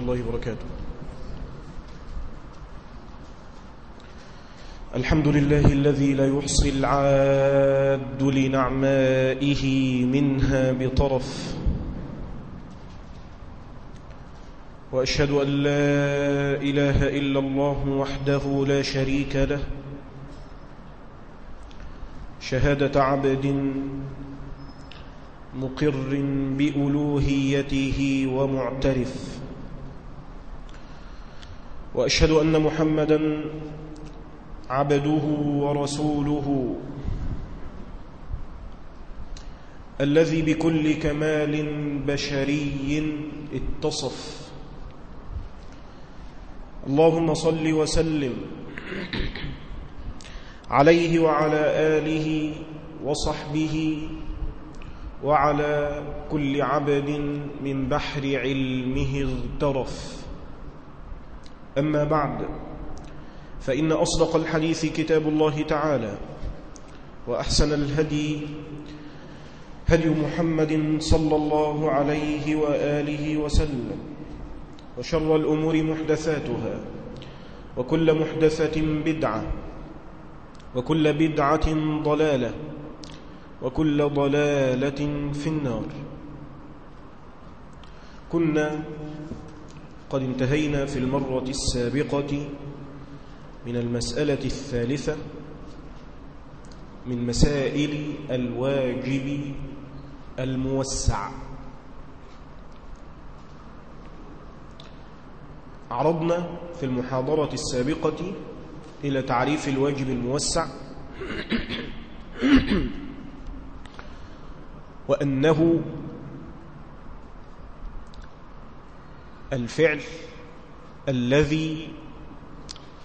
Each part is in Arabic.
الله وبركاته الحمد لله الذي لا يحصي العاد لنعمائه منها بطرف وأشهد أن لا إله إلا الله وحده لا شريك له شهادة عبد مقر بألوهيته ومعترف وأشهد أن محمدا عبده ورسوله الذي بكل كمال بشري اتصف. اللهم صل وسلم عليه وعلى آله وصحبه وعلى كل عبد من بحر علمه اغترف. أما بعد فإن أصدق الحديث كتاب الله تعالى وأحسن الهدي هدي محمد صلى الله عليه وآله وسلم وشر الأمور محدثاتها وكل محدثة بدعة وكل بدعة ضلالة وكل ضلالة في النار. كنا قد انتهينا في المرة السابقة من المسألة الثالثة من مسائل الواجب الموسع. عرضنا في المحاضرة السابقة إلى تعريف الواجب الموسع وأنه الفعل الذي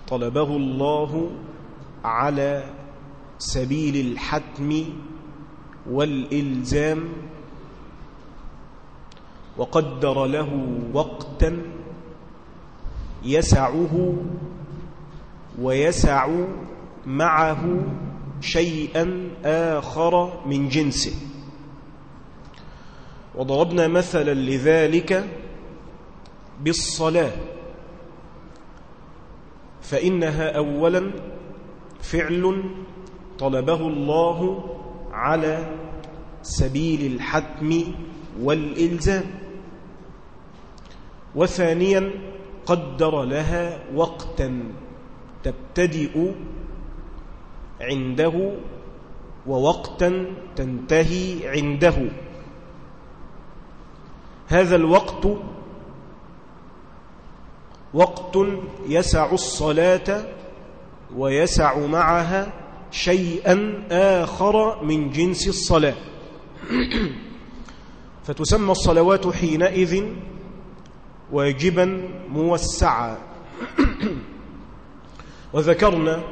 طلبه الله على سبيل الحتم والإلزام وقدر له وقتا يسعه ويسع معه شيئا آخر من جنسه. وضربنا مثلا لذلك بالصلاة. فإنها أولا فعل طلبه الله على سبيل الحتم والإلزام. وثانيا قدر لها وقتا تبتدئ عنده ووقتا تنتهي عنده. هذا الوقت وقت يسع الصلاة ويسع معها شيئا آخر من جنس الصلاة. فتسمى الصلوات حينئذ واجبا موسعا. وذكرنا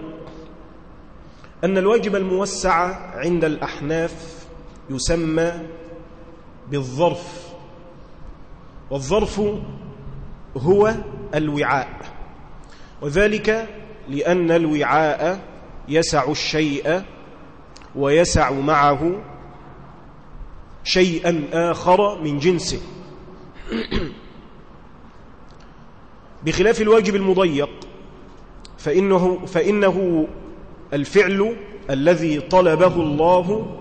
أن الواجب الموسع عند الأحناف يسمى بالظرف. والظرف هو الوعاء. وذلك لأن الوعاء يسع الشيء ويسع معه شيئا آخر من جنسه. بخلاف الواجب المضيق فإنه, فإنه الفعل الذي طلبه الله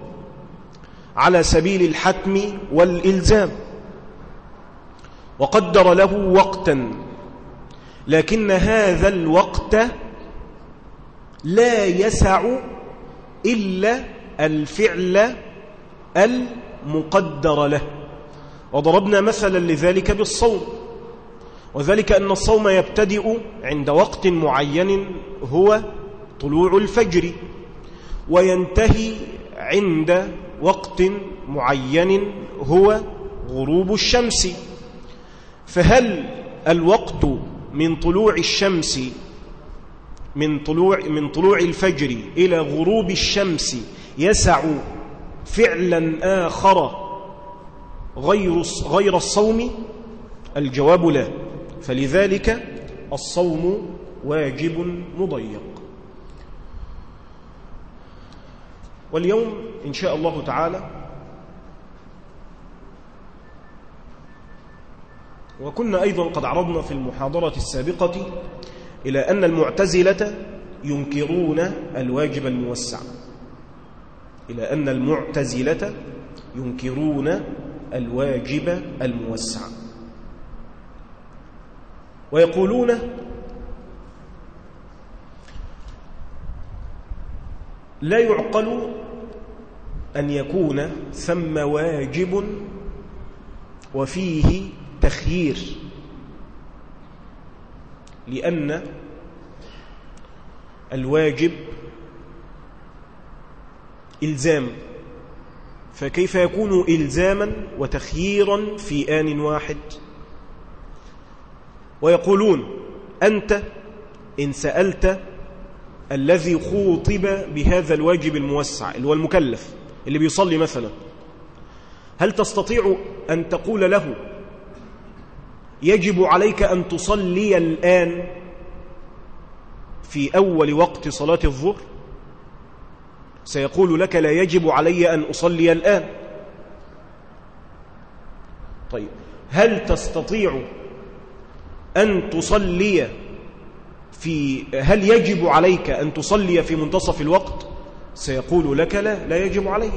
على سبيل الحتم والإلزام. وقدر له وقتا. لكن هذا الوقت لا يسع إلا الفعل المقدر له. وضربنا مثلا لذلك بالصوم. وذلك أن الصوم يبتدئ عند وقت معين هو طلوع الفجر. وينتهي عند وقت معين هو غروب الشمس. فهل الوقت من طلوع الشمس من طلوع من طلوع الفجر إلى غروب الشمس يسع فعلا آخر غير غير الصوم؟ الجواب لا. فلذلك الصوم واجب مضيق. واليوم إن شاء الله تعالى وكنا أيضا قد عرضنا في المحاضرة السابقة إلى أن المعتزلة ينكرون الواجب الموسع. إلى أن المعتزلة ينكرون الواجب الموسع. ويقولون لا يعقل أن يكون ثم واجب وفيه تخيير لأن الواجب إلزام. فكيف يكون إلزاما وتخييرا في آن واحد؟ ويقولون أنت إن سألت الذي خوطب بهذا الواجب الموسع اللي هو المكلف اللي بيصلي مثلا هل تستطيع أن تقول له يجب عليك أن تصلي الآن في أول وقت صلاة الظهر. سيقول لك لا يجب علي أن أصلي الآن. طيب هل تستطيع أن تصلي في هل يجب عليك أن تصلي في منتصف الوقت؟ سيقول لك لا لا يجب علي.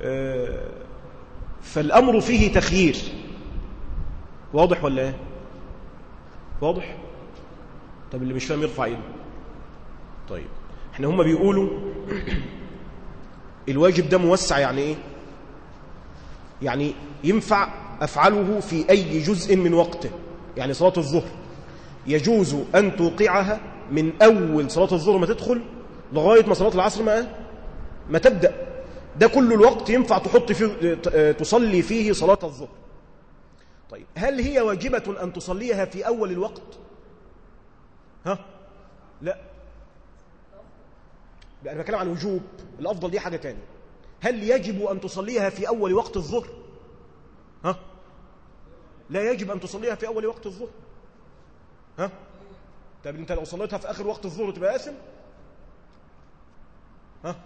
آه، فالأمر فيه تخيير. واضح ولا إيه؟ واضح؟ طب اللي مش فاهم يرفع إيده. طيب إحنا هم بيقولوا الواجب ده موسع يعني إيه؟ يعني ينفع أفعله في أي جزء من وقته. يعني صلاة الظهر يجوز أن توقعها من أول صلاة الظهر ما تدخل لغاية ما صلاة العصر ما ما تبدأ. ده كل الوقت ينفع تحط فيه تصلي فيه صلاة الظهر. طيب هل هي واجبة أن تصليها في أول الوقت؟ ها؟ لا. أنا بتكلم عن الوجوب الأفضل دي حاجة تانية. هل يجب أن تصليها في أول وقت الظهر؟ ها؟ لا يجب أن تصليها في أول وقت الظهر. ها؟ طب أنت لو صليتها في آخر وقت الظهر تبقى آثم؟ ها؟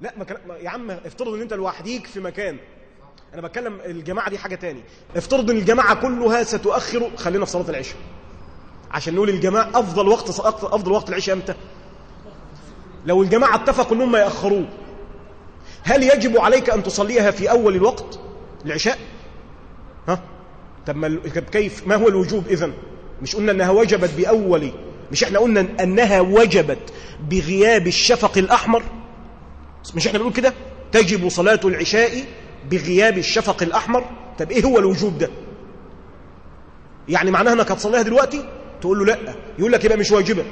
لا ما. يا عم افترض إن أنت لوحديك في مكان. أنا بتكلم الجماعة دي حاجة تاني. افترض إن الجماعة كلها ستؤخر خلينا في صلاة العشاء. عشان نقول الجماعة أفضل وقت أفضل وقت العشاء إمتى؟ لو الجماعة اتفقوا انهم يأخروه هل يجب عليك أن تصليها في أول الوقت العشاء؟ ها؟ طب ما كيف؟ ما هو الوجوب اذا مش قلنا إنها وجبت بأول مش إحنا قلنا إنها وجبت بغياب الشفق الأحمر؟ مش إحنا بنقول كده؟ تجب صلاة العشاء بغياب الشفق الأحمر؟ طب إيه هو الوجوب ده؟ يعني معناها إنك هتصليها دلوقتي؟ تقول له لا. يقول لك يبقى مش واجبة.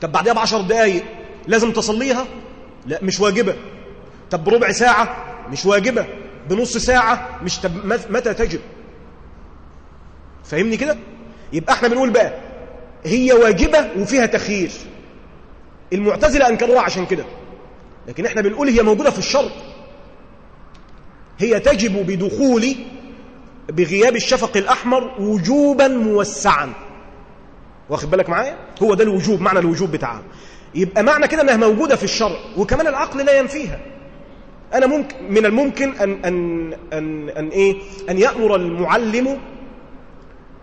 طب بعدها بعشر دقايق لازم تصليها؟ لا مش واجبة. طب بربع ساعة؟ مش واجبة. بنص ساعة؟ مش. طب متى تجب؟ فاهمني كده؟ يبقى إحنا بنقول بقى هي واجبة وفيها تخيير. المعتزلة أنكروها عشان كده. لكن إحنا بنقول هي موجودة في الشرط. هي تجب بدخول بغياب الشفق الأحمر وجوبا موسعا. واخد بالك معايا؟ هو ده الوجوب معنى الوجوب بتاعها. يبقى معنى كده إنها موجودة في الشرع وكمان العقل لا ينفيها. أنا ممكن من الممكن أن, أن, أن, أن, إيه؟ أن يأمر المعلم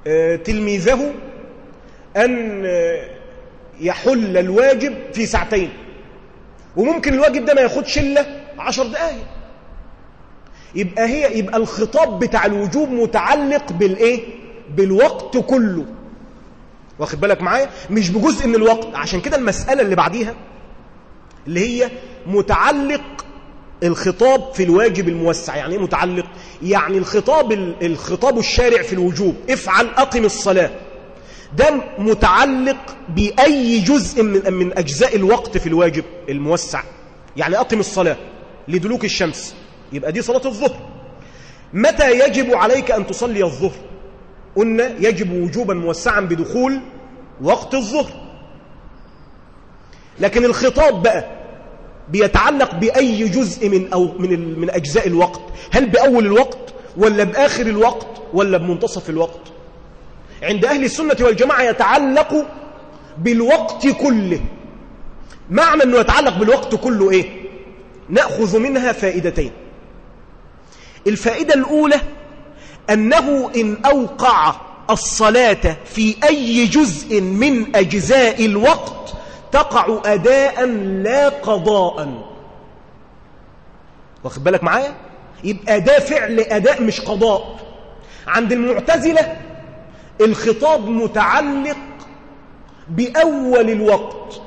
آه، تلميذه أن آه، يحل الواجب في ساعتين. وممكن الواجب ده ما ياخدش إلا 10 دقائق يبقى هي يبقى الخطاب بتاع الوجوب متعلق بالإيه؟ بالوقت كله. واخد بالك معايا؟ مش بجزء من الوقت. عشان كده المسألة اللي بعديها اللي هي متعلق الخطاب في الواجب الموسع. يعني إيه متعلق؟ يعني الخطاب الخطاب الشارع في الوجوب. افعل أقم الصلاة. ده متعلق بأي جزء من, من أجزاء الوقت في الواجب الموسع. يعني أقم الصلاة لدلوك الشمس. يبقى دي صلاة الظهر. متى يجب عليك أن تصلي الظهر؟ قلنا يجب وجوبا موسعا بدخول وقت الظهر. لكن الخطاب بقى بيتعلق بأي جزء من, أو من, من أجزاء الوقت؟ هل بأول الوقت ولا بآخر الوقت ولا بمنتصف الوقت؟ عند أهل السنة والجماعة يتعلق بالوقت كله. معنى أنه يتعلق بالوقت كله إيه؟ نأخذ منها فائدتين. الفائدة الأولى أنه إن أوقع الصلاة في أي جزء من أجزاء الوقت تقع أداء لا قضاء. واخد بالك معايا؟ يبقى ده فعل أداء مش قضاء. عند المعتزلة الخطاب متعلق بأول الوقت.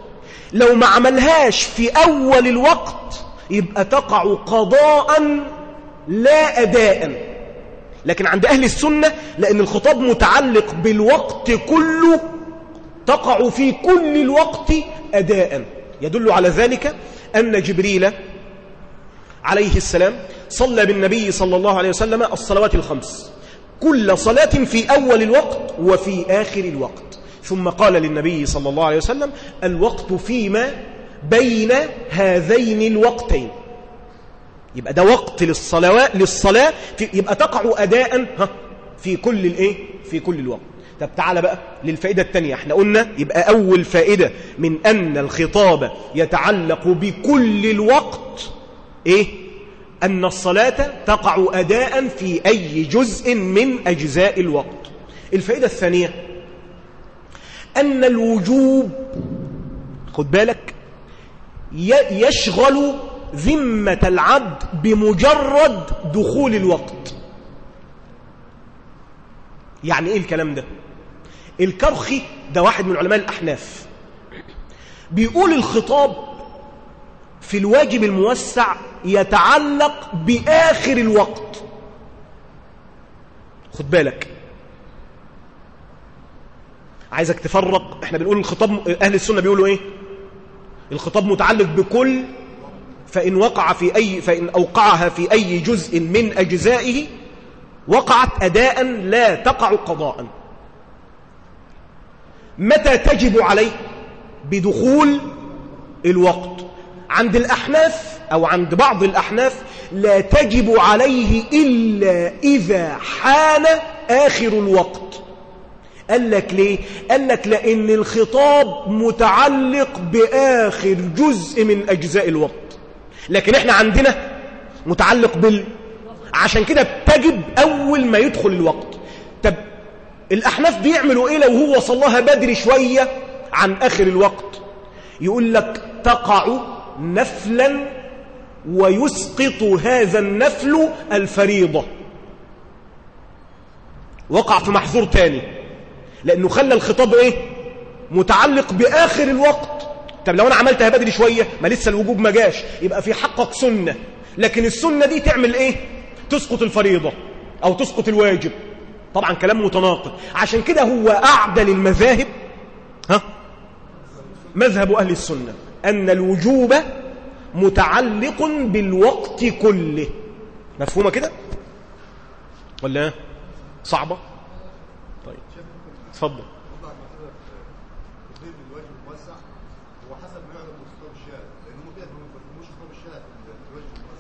لو ما عملهاش في أول الوقت يبقى تقع قضاء لا أداء لكن عند أهل السنة لأن الخطاب متعلق بالوقت كله تقع في كل الوقت أداء يدل على ذلك أن جبريل عليه السلام صلى بالنبي صلى الله عليه وسلم الصلوات الخمس. كل صلاة في أول الوقت وفي آخر الوقت. ثم قال للنبي صلى الله عليه وسلم الوقت فيما بين هذين الوقتين. يبقى ده وقت للصلاة للصلاة يبقى تقع أداء ها في كل الإيه؟ في كل الوقت. طب تعالى بقى للفائدة الثانية إحنا قلنا يبقى أول فائدة من أن الخطاب يتعلق بكل الوقت إيه؟ أن الصلاة تقع أداء في أي جزء من أجزاء الوقت. الفائدة الثانية أن الوجوب خد بالك يشغل ذمة العبد بمجرد دخول الوقت. يعني إيه الكلام ده؟ الكرخي ده واحد من علماء الأحناف. بيقول الخطاب في الواجب الموسع يتعلق بآخر الوقت. خد بالك. عايزك تفرق. إحنا بنقول الخطاب أهل السنة بيقولوا إيه؟ الخطاب متعلق بكل فإن وقع في أي فإن أوقعها في أي جزء من أجزائه وقعت أداء لا تقع قضاء. متى تجب عليه؟ بدخول الوقت. عند الأحناف أو عند بعض الأحناف لا تجب عليه إلا إذا حان آخر الوقت. قال لك ليه؟ قال لك لأن الخطاب متعلق بآخر جزء من أجزاء الوقت. لكن إحنا عندنا متعلق بال عشان كده بتجب أول ما يدخل الوقت. طب الأحناف بيعملوا إيه لو هو صلاها بدري شوية عن آخر الوقت؟ يقول لك تقع نفلا ويسقط هذا النفل الفريضة. وقع في محظور تاني. لأنه خلى الخطاب إيه؟ متعلق بآخر الوقت. طب لو أنا عملتها بدري شوية ما لسه الوجوب ما جاش يبقى في حقك سنة. لكن السنة دي تعمل إيه؟ تسقط الفريضة أو تسقط الواجب. طبعا كلام متناقض. عشان كده هو أعدل المذاهب ها؟ مذهب أهل السنة. أن الوجوب متعلق بالوقت كله. مفهومة كده؟ ولا صعبة؟ طيب. اتفضل.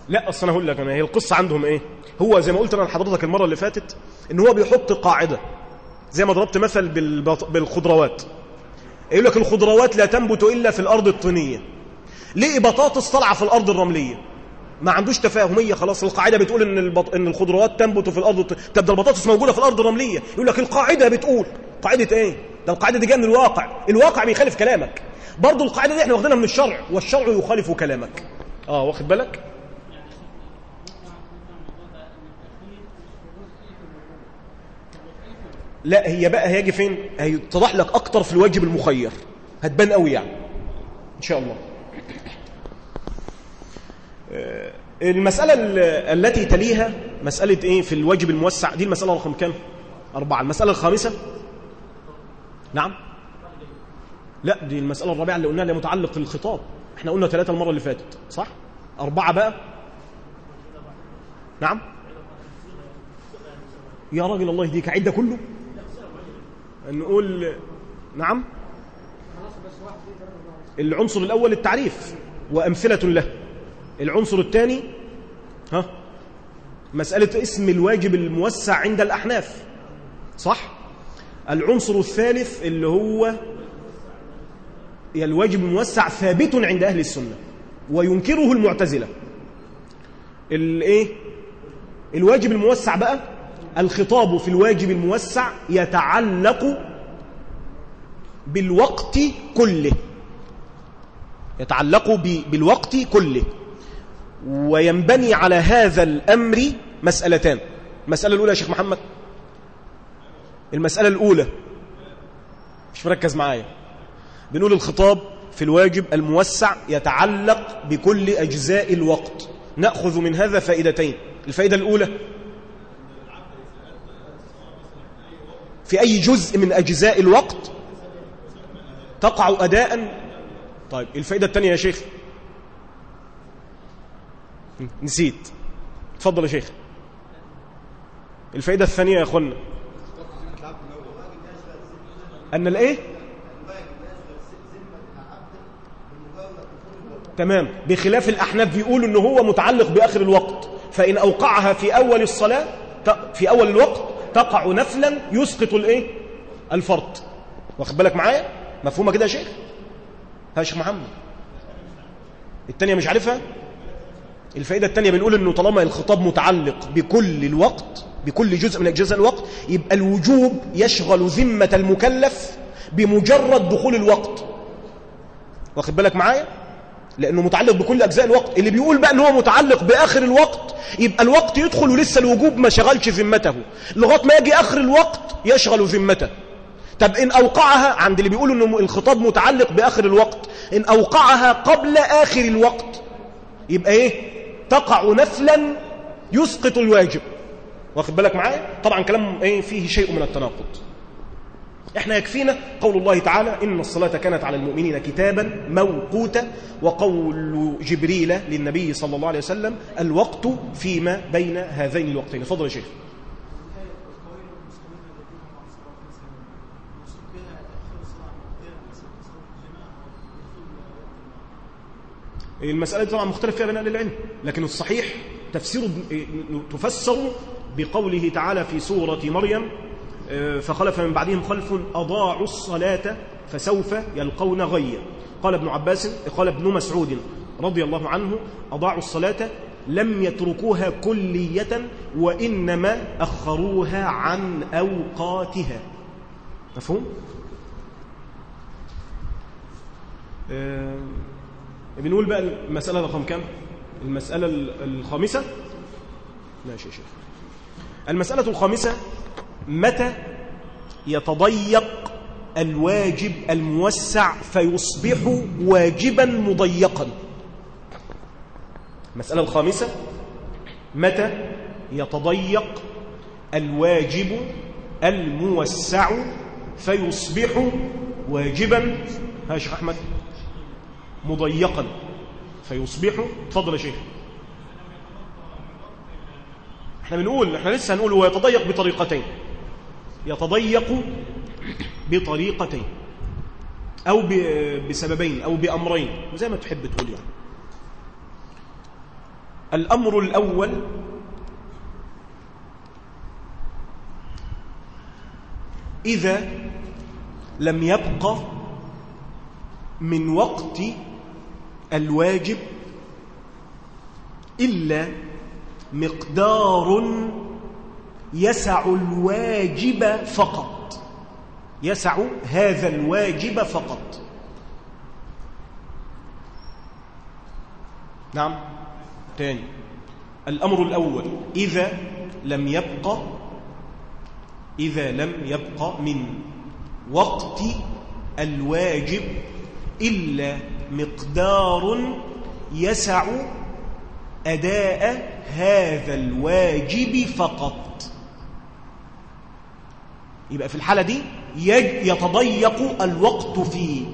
لا أصل أنا هقول لك أنا هي القصة عندهم إيه؟ هو زي ما قلت أنا لحضرتك المرة اللي فاتت إن هو بيحط قاعدة. زي ما ضربت مثل. بالخضروات. يقول لك الخضروات لا تنبت إلا في الأرض الطينية. ليه بطاطس طالعة في الأرض الرملية؟ ما عندوش تفاهمية خلاص. القاعدة بتقول إن البط... إن الخضروات تنبت في الأرض. طب ده البطاطس موجودة في الأرض الرملية. يقول لك القاعدة بتقول. قاعدة إيه؟ ده القاعدة دي جاية من الواقع. الواقع بيخالف كلامك. برضه القاعدة دي إحنا واخدينها من الشرع والشرع يخالف كلامك. آه واخد بالك؟ لا هي بقى هيجي فين؟ هيتضح لك أكتر في الواجب المخير. هتبان قوي يعني. إن شاء الله. المسألة التي تليها مسألة إيه؟ في الواجب الموسع. دي المسألة رقم كام؟ أربعة. المسألة الخامسة؟ نعم. لا دي المسألة الرابعة اللي قلناها اللي متعلق في الخطاب. إحنا قلنا ثلاثة المرة اللي فاتت صح؟ أربعة بقى. نعم. يا راجل الله يهديك. عد كله؟ نقول نعم. العنصر الأول التعريف وأمثلة له. العنصر الثاني ها مسألة اسم الواجب الموسع عند الأحناف صح؟ العنصر الثالث اللي هو الواجب الموسع ثابت عند أهل السنة وينكره المعتزلة. الايه الواجب الموسع بقى الخطاب في الواجب الموسع يتعلق بالوقت كله. يتعلق بالوقت كله. وينبني على هذا الأمر مسألتان. المسألة الأولى يا شيخ محمد؟ المسألة الأولى. مش مركز معايا. بنقول الخطاب في الواجب الموسع يتعلق بكل أجزاء الوقت. نأخذ من هذا فائدتين. الفائدة الأولى في أي جزء من أجزاء الوقت تقع أداء؟ طيب الفائدة الثانية يا شيخ. نسيت. تفضل يا شيخ. الفائدة الثانية يا أخوانا. أن الإيه؟ تمام. بخلاف الأحناف بيقولوا أنه هو متعلق بآخر الوقت. فإن أوقعها في أول الصلاة في أول الوقت تقع نفلا يسقط الإيه؟ الفرض واخد بالك معايا؟ مفهومة كده يا شيخ؟ ها شيخ محمد. التانية مش عارفها؟ الفائدة التانية بنقول أنه طالما الخطاب متعلق بكل الوقت بكل جزء من أجزاء الوقت يبقى الوجوب يشغل ذمة المكلف بمجرد دخول الوقت. واخد بالك معايا؟ لأنه متعلق بكل أجزاء الوقت. اللي بيقول بقى أنه هو متعلق بآخر الوقت يبقى الوقت يدخل ولسه الوجوب ما شغلش ذمته. لغاية ما يجي آخر الوقت يشغل ذمته. طب إن أوقعها عند اللي بيقولوا أنه الخطاب متعلق بآخر الوقت إن أوقعها قبل آخر الوقت يبقى إيه؟ تقع نفلا يسقط الواجب. واخد بالك معايا؟ طبعا كلام إيه؟ فيه شيء من التناقض. إحنا يكفينا قول الله تعالى إن الصلاة كانت على المؤمنين كتابا موقوتا وقول جبريل للنبي صلى الله عليه وسلم الوقت فيما بين هذين الوقتين. فضل يا شيخ. المسألة طبعا مختلف فيها بين أهل العلم لكن الصحيح تفسير تفسر بقوله تعالى في سورة مريم فخلف من بعدهم خلف أضاعوا الصلاة فسوف يلقون غيا. قال ابن عباس قال ابن مسعود رضي الله عنه أضاعوا الصلاة لم يتركوها كلية وإنما أخروها عن أوقاتها. مفهوم؟ آه، بنقول بقى المسألة رقم كم المسألة الخامسة؟ ماشي يا شيخ. المسألة الخامسة متى يتضيق الواجب الموسع فيصبح واجبا مضيقا؟ المسألة الخامسة متى يتضيق الواجب الموسع فيصبح واجبا؟ ها شيخ أحمد مضيقا فيصبح. تفضل يا شيخ. إحنا بنقول إحنا لسه هنقول هو يتضيق بطريقتين. يتضيق بطريقتين أو بسببين أو بأمرين زي ما تحب تقول يعني. الأمر الأول إذا لم يبق من وقت الواجب إلا مقدار يسع الواجب فقط. يسع هذا الواجب فقط. نعم. تاني. الأمر الأول إذا لم يبق إذا لم يبق من وقت الواجب إلا مقدار يسع أداء هذا الواجب فقط. يبقى في الحالة دي يتضيق الوقت في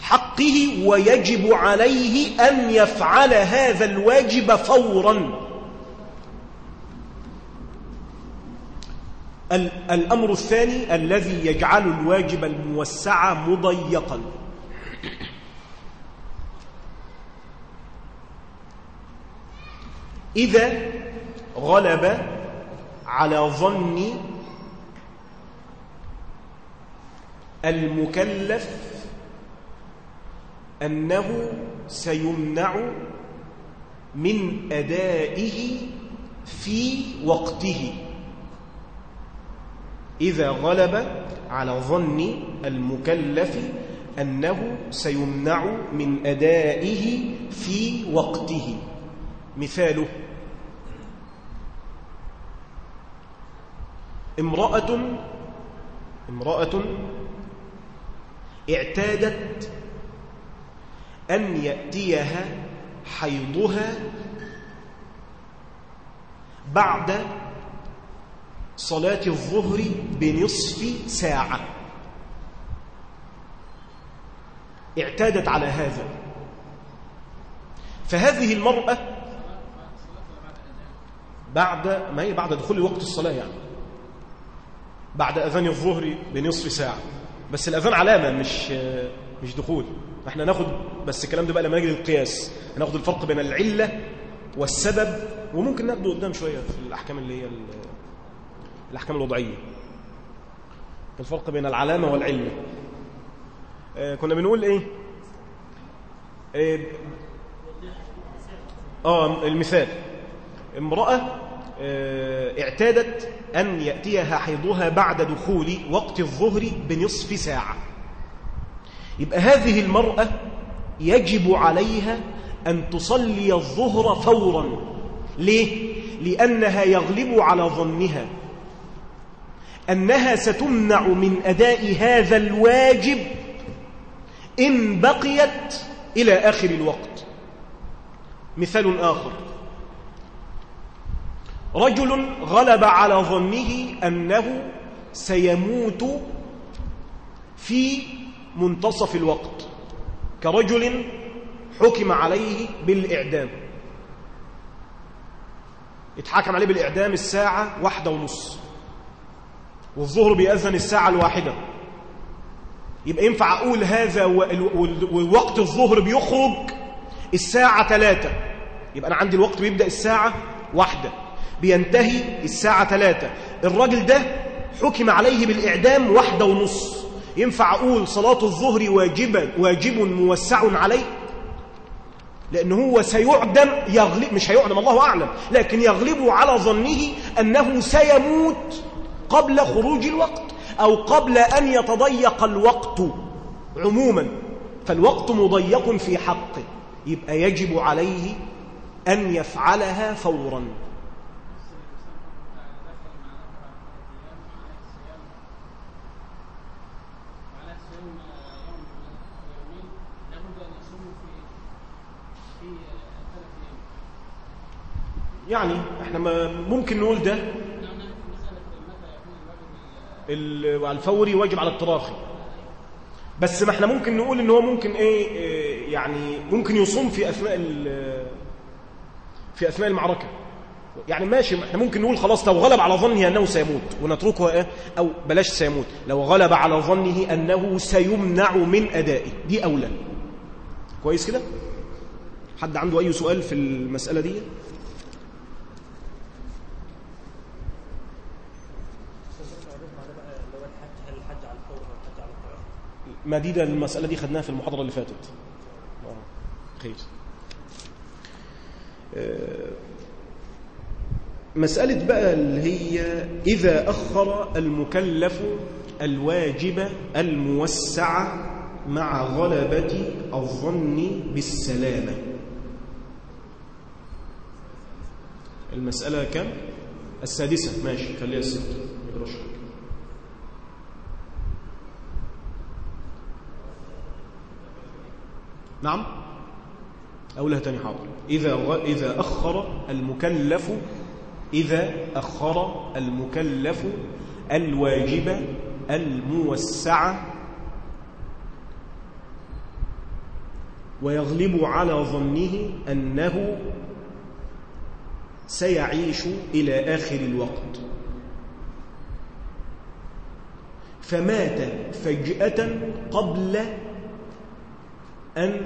حقه ويجب عليه أن يفعل هذا الواجب فورا. الأمر الثاني الذي يجعل الواجب الموسع مضيقا. إذا غلب على ظن المكلف أنه سيمنع من أدائه في وقته إذا غلب على ظن المكلف أنه سيمنع من أدائه في وقته. مثاله امرأة امرأة اعتادت أن يأتيها حيضها بعد صلاة الظهر بنصف ساعة. اعتادت على هذا. فهذه المرأة بعد ما هي بعد دخول وقت الصلاة يعني. بعد أذان الظهر بنصف ساعة. بس الأذان علامة مش مش دخول. إحنا ناخد بس الكلام ده بقى لما نجي للقياس. هناخد الفرق بين العلة والسبب وممكن ناخده قدام شوية في الأحكام اللي هي الأحكام الوضعية. الفرق بين العلامة والعلة. آه كنا بنقول إيه؟ آه, آه المثال. امرأة اعتادت أن يأتيها حيضها بعد دخول وقت الظهر بنصف ساعة. يبقى هذه المرأة يجب عليها أن تصلي الظهر فورا. ليه؟ لأنها يغلب على ظنها أنها ستمنع من أداء هذا الواجب إن بقيت إلى آخر الوقت. مثال آخر. رجل غلب على ظنه أنه سيموت في منتصف الوقت كرجل حكم عليه بالإعدام. اتحكم عليه بالإعدام الساعة واحدة ونص والظهر بيأذن الساعة الواحدة. يبقى ينفع أقول هذا ووقت الظهر بيخرج الساعة ثلاثة يبقى أنا عندي الوقت بيبدأ الساعة واحدة. بينتهي الساعة ثلاثة الراجل ده حكم عليه بالإعدام واحدة ونص. ينفع أقول صلاة الظهر واجبا واجب موسع عليه؟ لأن هو سيعدم يغلب مش هيعدم الله أعلم. لكن يغلب على ظنه أنه سيموت قبل خروج الوقت أو قبل أن يتضيق الوقت عموما. فالوقت مضيق في حقه. يبقى يجب عليه أن يفعلها فورا. يعني إحنا ممكن نقول ده الفوري واجب على التراخي بس ما إحنا ممكن نقول إن هو ممكن إيه, إيه يعني ممكن يصوم في أثناء في أثناء المعركة. يعني ماشي إحنا ممكن نقول خلاص لو غلب على ظنه أنه سيموت ونتركه إيه أو بلاش سيموت. لو غلب على ظنه أنه سيمنع من أدائه. دي أولى. كويس كده؟ حد عنده أي سؤال في المسألة دي؟ ما دي ده المسألة دي خدناها في المحاضرة اللي فاتت. خير. مسألة بقى اللي هي إذا أخر المكلف الواجب الموسع مع غلبة الظن بالسلامة. المسألة كم؟ السادسة. ماشي خليها الستة نعم أولها تاني حاضر إذا. إذا أخر المكلف إذا أخر المكلف الواجب الموسع ويغلب على ظنه أنه سيعيش إلى آخر الوقت فمات فجأة قبل أن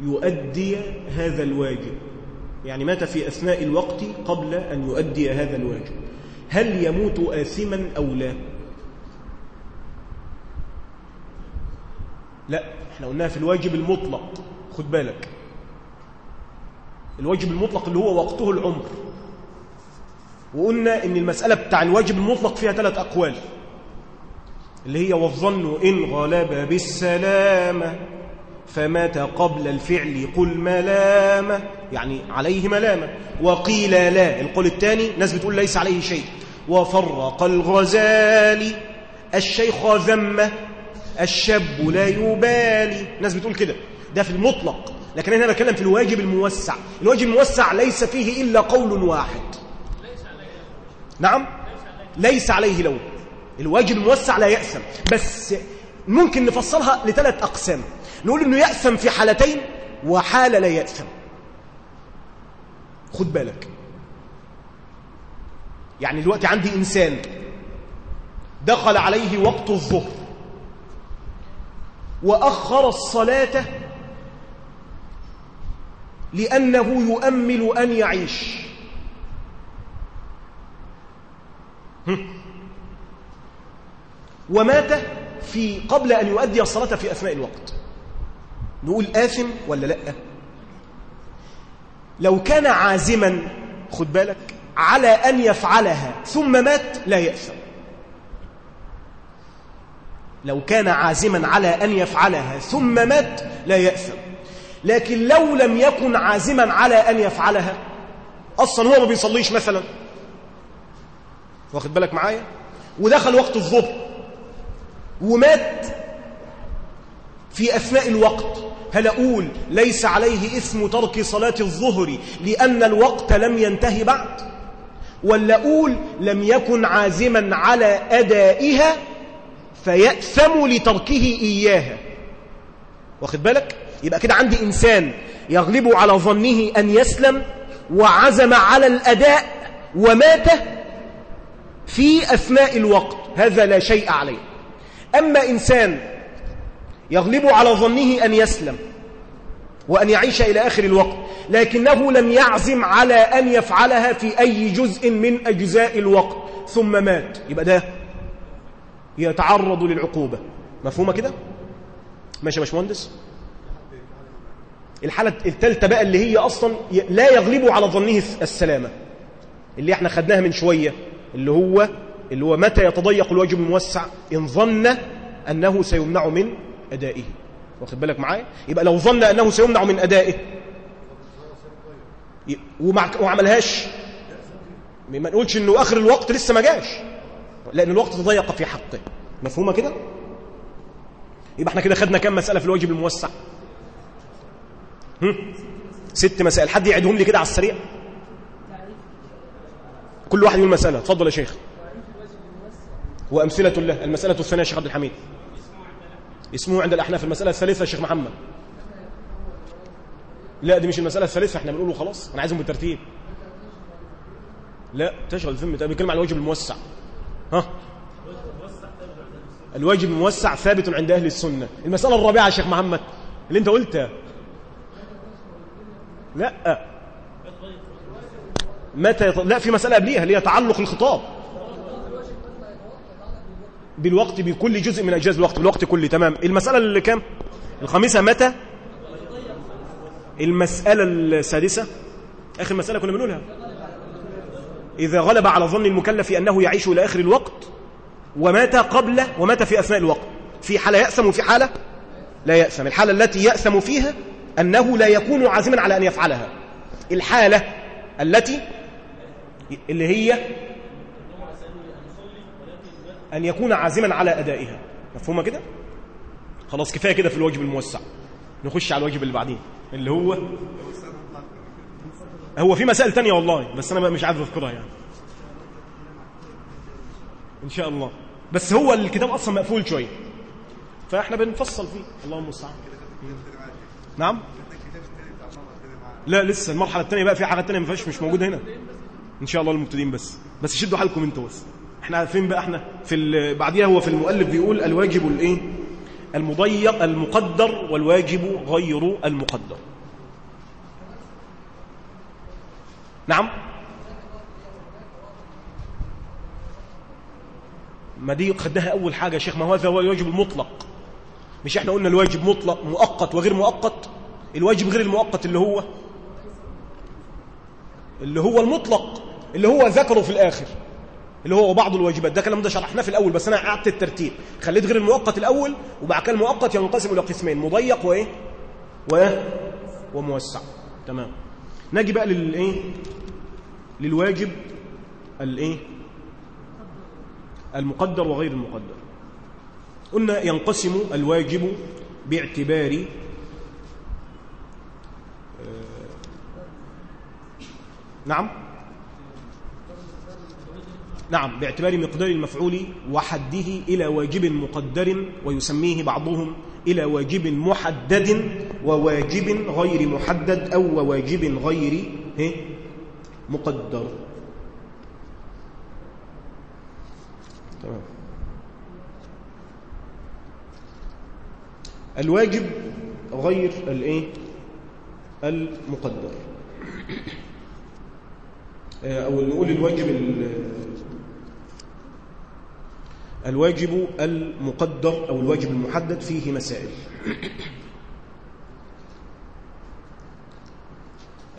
يؤدي هذا الواجب. يعني مات في أثناء الوقت قبل أن يؤدي هذا الواجب. هل يموت آثما أو لا؟ لا إحنا قلناها في الواجب المطلق. خد بالك. الواجب المطلق اللي هو وقته العمر. وقلنا إن المسألة بتاع الواجب المطلق فيها ثلاث أقوال. اللي هي والظن إن غلب بالسلامة فمات قبل الفعل قل ملامة يعني عليه ملامة وقيل لا القول الثاني ناس بتقول ليس عليه شيء. وفرق الغزالي الشيخ ذمة الشاب لا يبالي. ناس بتقول كده. ده في المطلق. لكن أنا بتكلم في الواجب الموسع. الواجب الموسع ليس فيه إلا قول واحد. نعم؟ ليس عليه لوم الواجب الموسع لا يأثم. بس ممكن نفصلها لثلاث أقسام. نقول إنه يأثم في حالتين وحالة لا يأثم. خد بالك. يعني دلوقتي عندي إنسان دخل عليه وقت الظهر وأخر الصلاة لأنه يؤمل أن يعيش. ومات في قبل أن يؤدي الصلاة في أثناء الوقت. نقول آثم ولا لأ؟ لو كان عازما خد بالك على أن يفعلها ثم مات لا يأثم. لو كان عازما على أن يفعلها ثم مات لا يأثم. لكن لو لم يكن عازما على أن يفعلها أصلا هو ما بيصليش مثلا. واخد بالك معايا؟ ودخل وقت الظهر. ومات في أثناء الوقت. هل أقول ليس عليه اسم ترك صلاة الظهر لأن الوقت لم ينتهي بعد؟ ولا أقول لم يكن عازما على أدائها فيأثم لتركه إياها. واخد بالك؟ يبقى كده عندي إنسان يغلب على ظنه أن يسلم وعزم على الأداء ومات في أثناء الوقت. هذا لا شيء عليه. أما إنسان يغلب على ظنه أن يسلم وأن يعيش إلى آخر الوقت لكنه لم يعزم على أن يفعلها في أي جزء من أجزاء الوقت ثم مات يبقى ده يتعرض للعقوبة مفهومة كده؟ ماشي يا باشمهندس؟ الحالة الثالثة بقى اللي هي أصلا لا يغلب على ظنه السلامة اللي إحنا خدناها من شوية اللي هو اللي هو متى يتضيق الواجب الموسع؟ إن ظن أنه سيمنع من أدائه. واخد بالك معايا؟ يبقى لو ظن أنه سيمنع من أدائه. وما عملهاش. ما نقولش أنه آخر الوقت لسه ما جاش. لأن الوقت تضيق في حقه. مفهومة كده؟ يبقى إحنا كده خدنا كم مسألة في الواجب الموسع؟ هم؟ ست مسائل. حد يعدهم لي كده على السريع؟ كل واحد يقول مسألة. تفضل يا شيخ. وأمثلة له المسألة الثانية شيخ عبد الحميد. اسمه عند الأحناف المسألة الثالثة شيخ محمد. لا دي مش المسألة الثالثة إحنا بنقوله خلاص أنا عايزهم بالترتيب. لا تشغل ده بيتكلم عن الواجب الموسع. ها؟ الواجب الموسع ثابت عند أهل السنة. المسألة الرابعة يا شيخ محمد اللي انت قلتها لا. متى يط... لا في مسألة قبليها اللي هي تعلق الخطاب. بالوقت بكل جزء من أجزاء الوقت بالوقت كله. تمام. المسألة اللي كام؟ الخامسة متى؟ المسألة السادسة. آخر مسألة كنا بنقولها. إذا غلب على ظن المكلف أنه يعيش إلى آخر الوقت ومات قبل ومات في أثناء الوقت. في حالة يأثم وفي حالة لا يأثم. الحالة التي يأثم فيها أنه لا يكون عازما على أن يفعلها. الحالة التي اللي هي أن يكون عازما على أدائها. مفهومة كده؟ خلاص كفاية كده في الواجب الموسع. نخش على الواجب اللي بعدين اللي هو هو في مسائل تانية والله بس أنا مش عارف أذكرها يعني. إن شاء الله. بس هو الكتاب أصلا مقفول شوية. فإحنا بنفصل فيه. اللهم المستعان نعم؟ لا لسه المرحلة الثانية بقى في حاجة ثانية ما فيهاش مش موجودة هنا. إن شاء الله المبتدئين بس. بس شدوا حالكم أنتوا بس. إحنا فين بقى إحنا في بعديها هو في المؤلف بيقول الواجب الايه؟ المضيق المقدر والواجب غير المقدر. نعم؟ ما دي خدناها أول حاجة يا شيخ ما هذا هو الواجب المطلق. مش إحنا قلنا الواجب مطلق مؤقت وغير مؤقت؟ الواجب غير المؤقت اللي هو؟ اللي هو المطلق اللي هو ذكره في الآخر. اللي هو بعض الواجبات. ده كلام ده شرحناه في الأول بس أنا أعدت الترتيب. خليت غير المؤقت الأول وبعد كده المؤقت ينقسم إلى قسمين مضيق وإيه؟ وإيه؟ وموسع. تمام. نجي بقى للإيه للواجب الإيه؟ المقدر وغير المقدر. قلنا ينقسم الواجب باعتبار نعم؟ نعم باعتبار مقدار المفعول وحده إلى واجب مقدر ويسميه بعضهم إلى واجب محدد وواجب غير محدد أو واجب غير مقدر. تمام. الواجب غير الإيه؟ المقدر. أو نقول الواجب الواجب المقدر أو الواجب المحدد فيه مسائل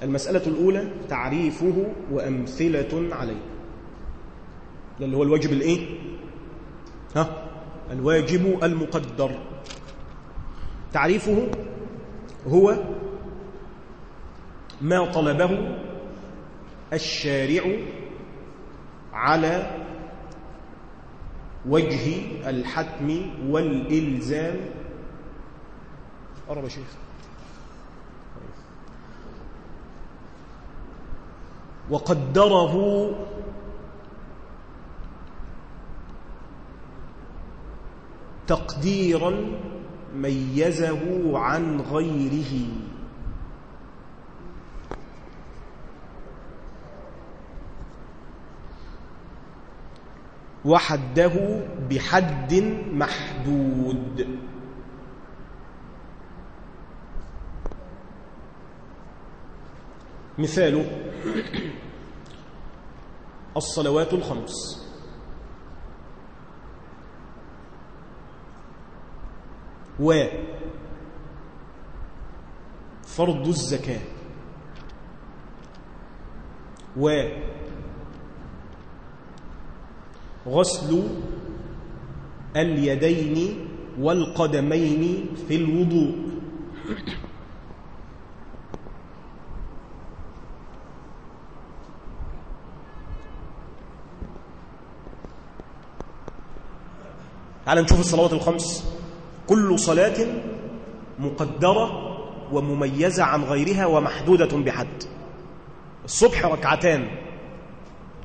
المسألة الأولى تعريفه وأمثلة عليه اللي هو الواجب الإيه؟ ها؟ الواجب المقدر تعريفه هو ما طلبه الشارع على وجه الحتم والإلزام. قرب يا شيخ. وقدره تقديرا ميزه عن غيره. وحده بحد محدود. مثال الصلوات الخمس. و فرض الزكاة. و غسل اليدين والقدمين في الوضوء. تعال نشوف الصلوات الخمس. كل صلاة مقدرة ومميزة عن غيرها ومحدودة بحد. الصبح ركعتان.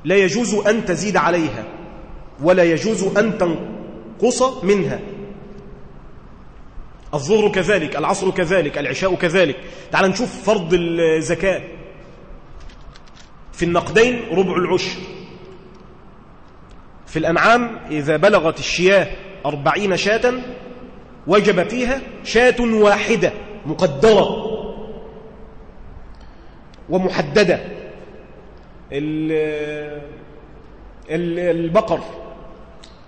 لا يجوز أن تزيد عليها. ولا يجوز أن تنقص منها. الظهر كذلك العصر كذلك العشاء كذلك. تعال نشوف فرض الزكاة. في النقدين ربع العشر. في الأنعام إذا بلغت الشياه أربعين شاة وجب فيها شاة واحدة مقدرة ومحددة. البقر.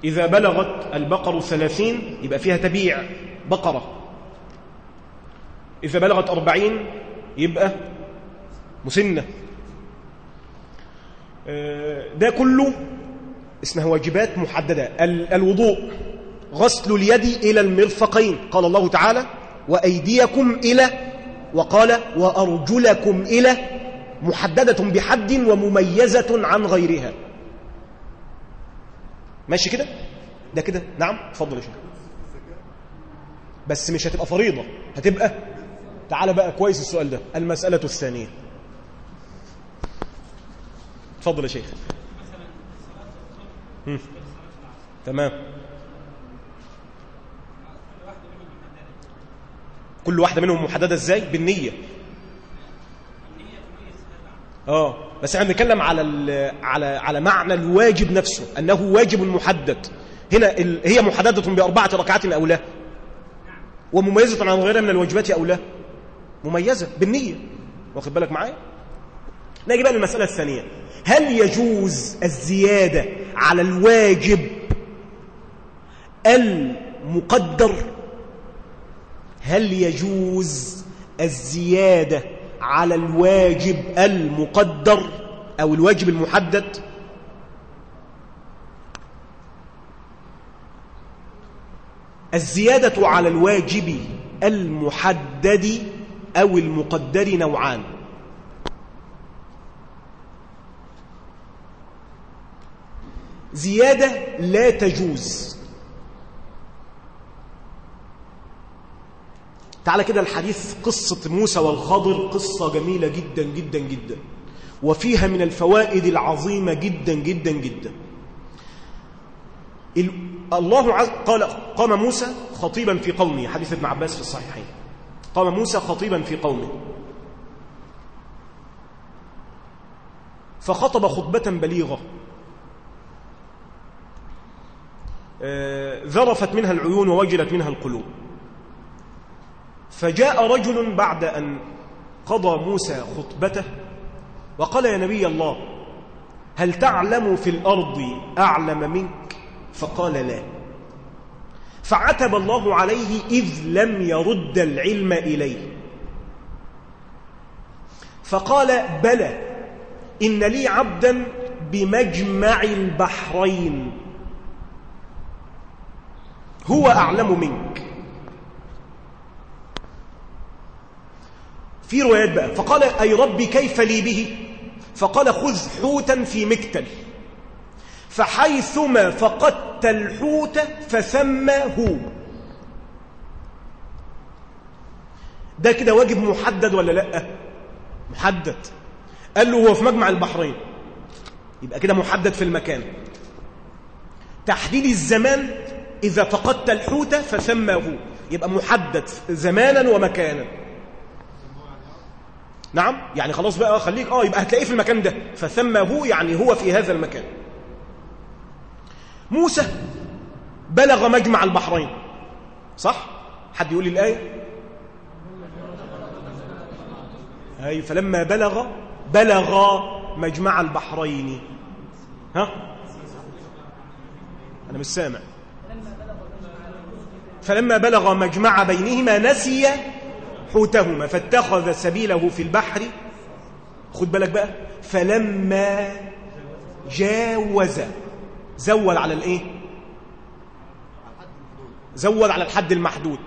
إذا بلغت البقر ثلاثين يبقى فيها تبيع بقرة. إذا بلغت أربعين يبقى مسنة. ده كله اسمها واجبات محددة. الوضوء غسل اليد إلى المرفقين. قال الله تعالى وأيديكم إلى وقال وأرجلكم إلى محددة بحد ومميزة عن غيرها. ماشي كده؟ ده كده؟ نعم اتفضل يا شيخ. بس مش هتبقى فريضة هتبقى؟ تعال بقى كويس السؤال ده. المسألة الثانية. اتفضل يا شيخ. تمام. كل واحدة منهم محددة إزاي؟ بالنية. آه. بس إحنا بنتكلم على على على معنى الواجب نفسه انه واجب محدد. هنا. هي محددة بأربعة ركعات أو لا؟ ومميزة عن غيرها من الواجبات أو لا؟ مميزة بالنية. واخد بالك معايا؟ نيجي بقى للمسألة الثانية. هل يجوز الزيادة على الواجب المقدر؟ هل يجوز الزيادة على الواجب المقدر أو الواجب المحدد. الزيادة على الواجب المحدد أو المقدر نوعان. زيادة لا تجوز. تعالى كده الحديث قصة موسى والخضر قصة جميلة جدا جدا جدا. وفيها من الفوائد العظيمة جدا جدا جدا. الله عز قال قام موسى خطيبا في قومه. حديث ابن عباس في الصحيحين. قام موسى خطيبا في قومه. فخطب خطبة بليغة. آه، ذرفت منها العيون ووجلت منها القلوب. فجاء رجل بعد أن قضى موسى خطبته وقال يا نبي الله هل تعلم في الأرض أعلم منك؟ فقال لا. فعتب الله عليه إذ لم يرد العلم إليه. فقال بلى إن لي عبدا بمجمع البحرين هو أعلم منك. في روايات بقى فقال أي ربي كيف لي به؟ فقال خذ حوتا في مكتل. فحيثما فقدت الحوت فثم هو ده كده واجب محدد ولا لأ؟ محدد. قال له هو في مجمع البحرين. يبقى كده محدد في المكان. تحديد الزمان إذا فقدت الحوت فثم هو يبقى محدد زمانا ومكانا. نعم يعني خلاص بقى خليك آه يبقى هتلاقيه في المكان ده. فثم هو يعني هو في هذا المكان. موسى بلغ مجمع البحرين صح؟ حد يقول لي الآية؟ أي فلما بلغ بلغ مجمع البحرين. ها؟ أنا مش سامع. فلما بلغ مجمع بينهما نسي حوتهما فاتخذ سبيله في البحر. خد بالك بقى فلما جاوز زول على الإيه؟ زول على الحد المحدود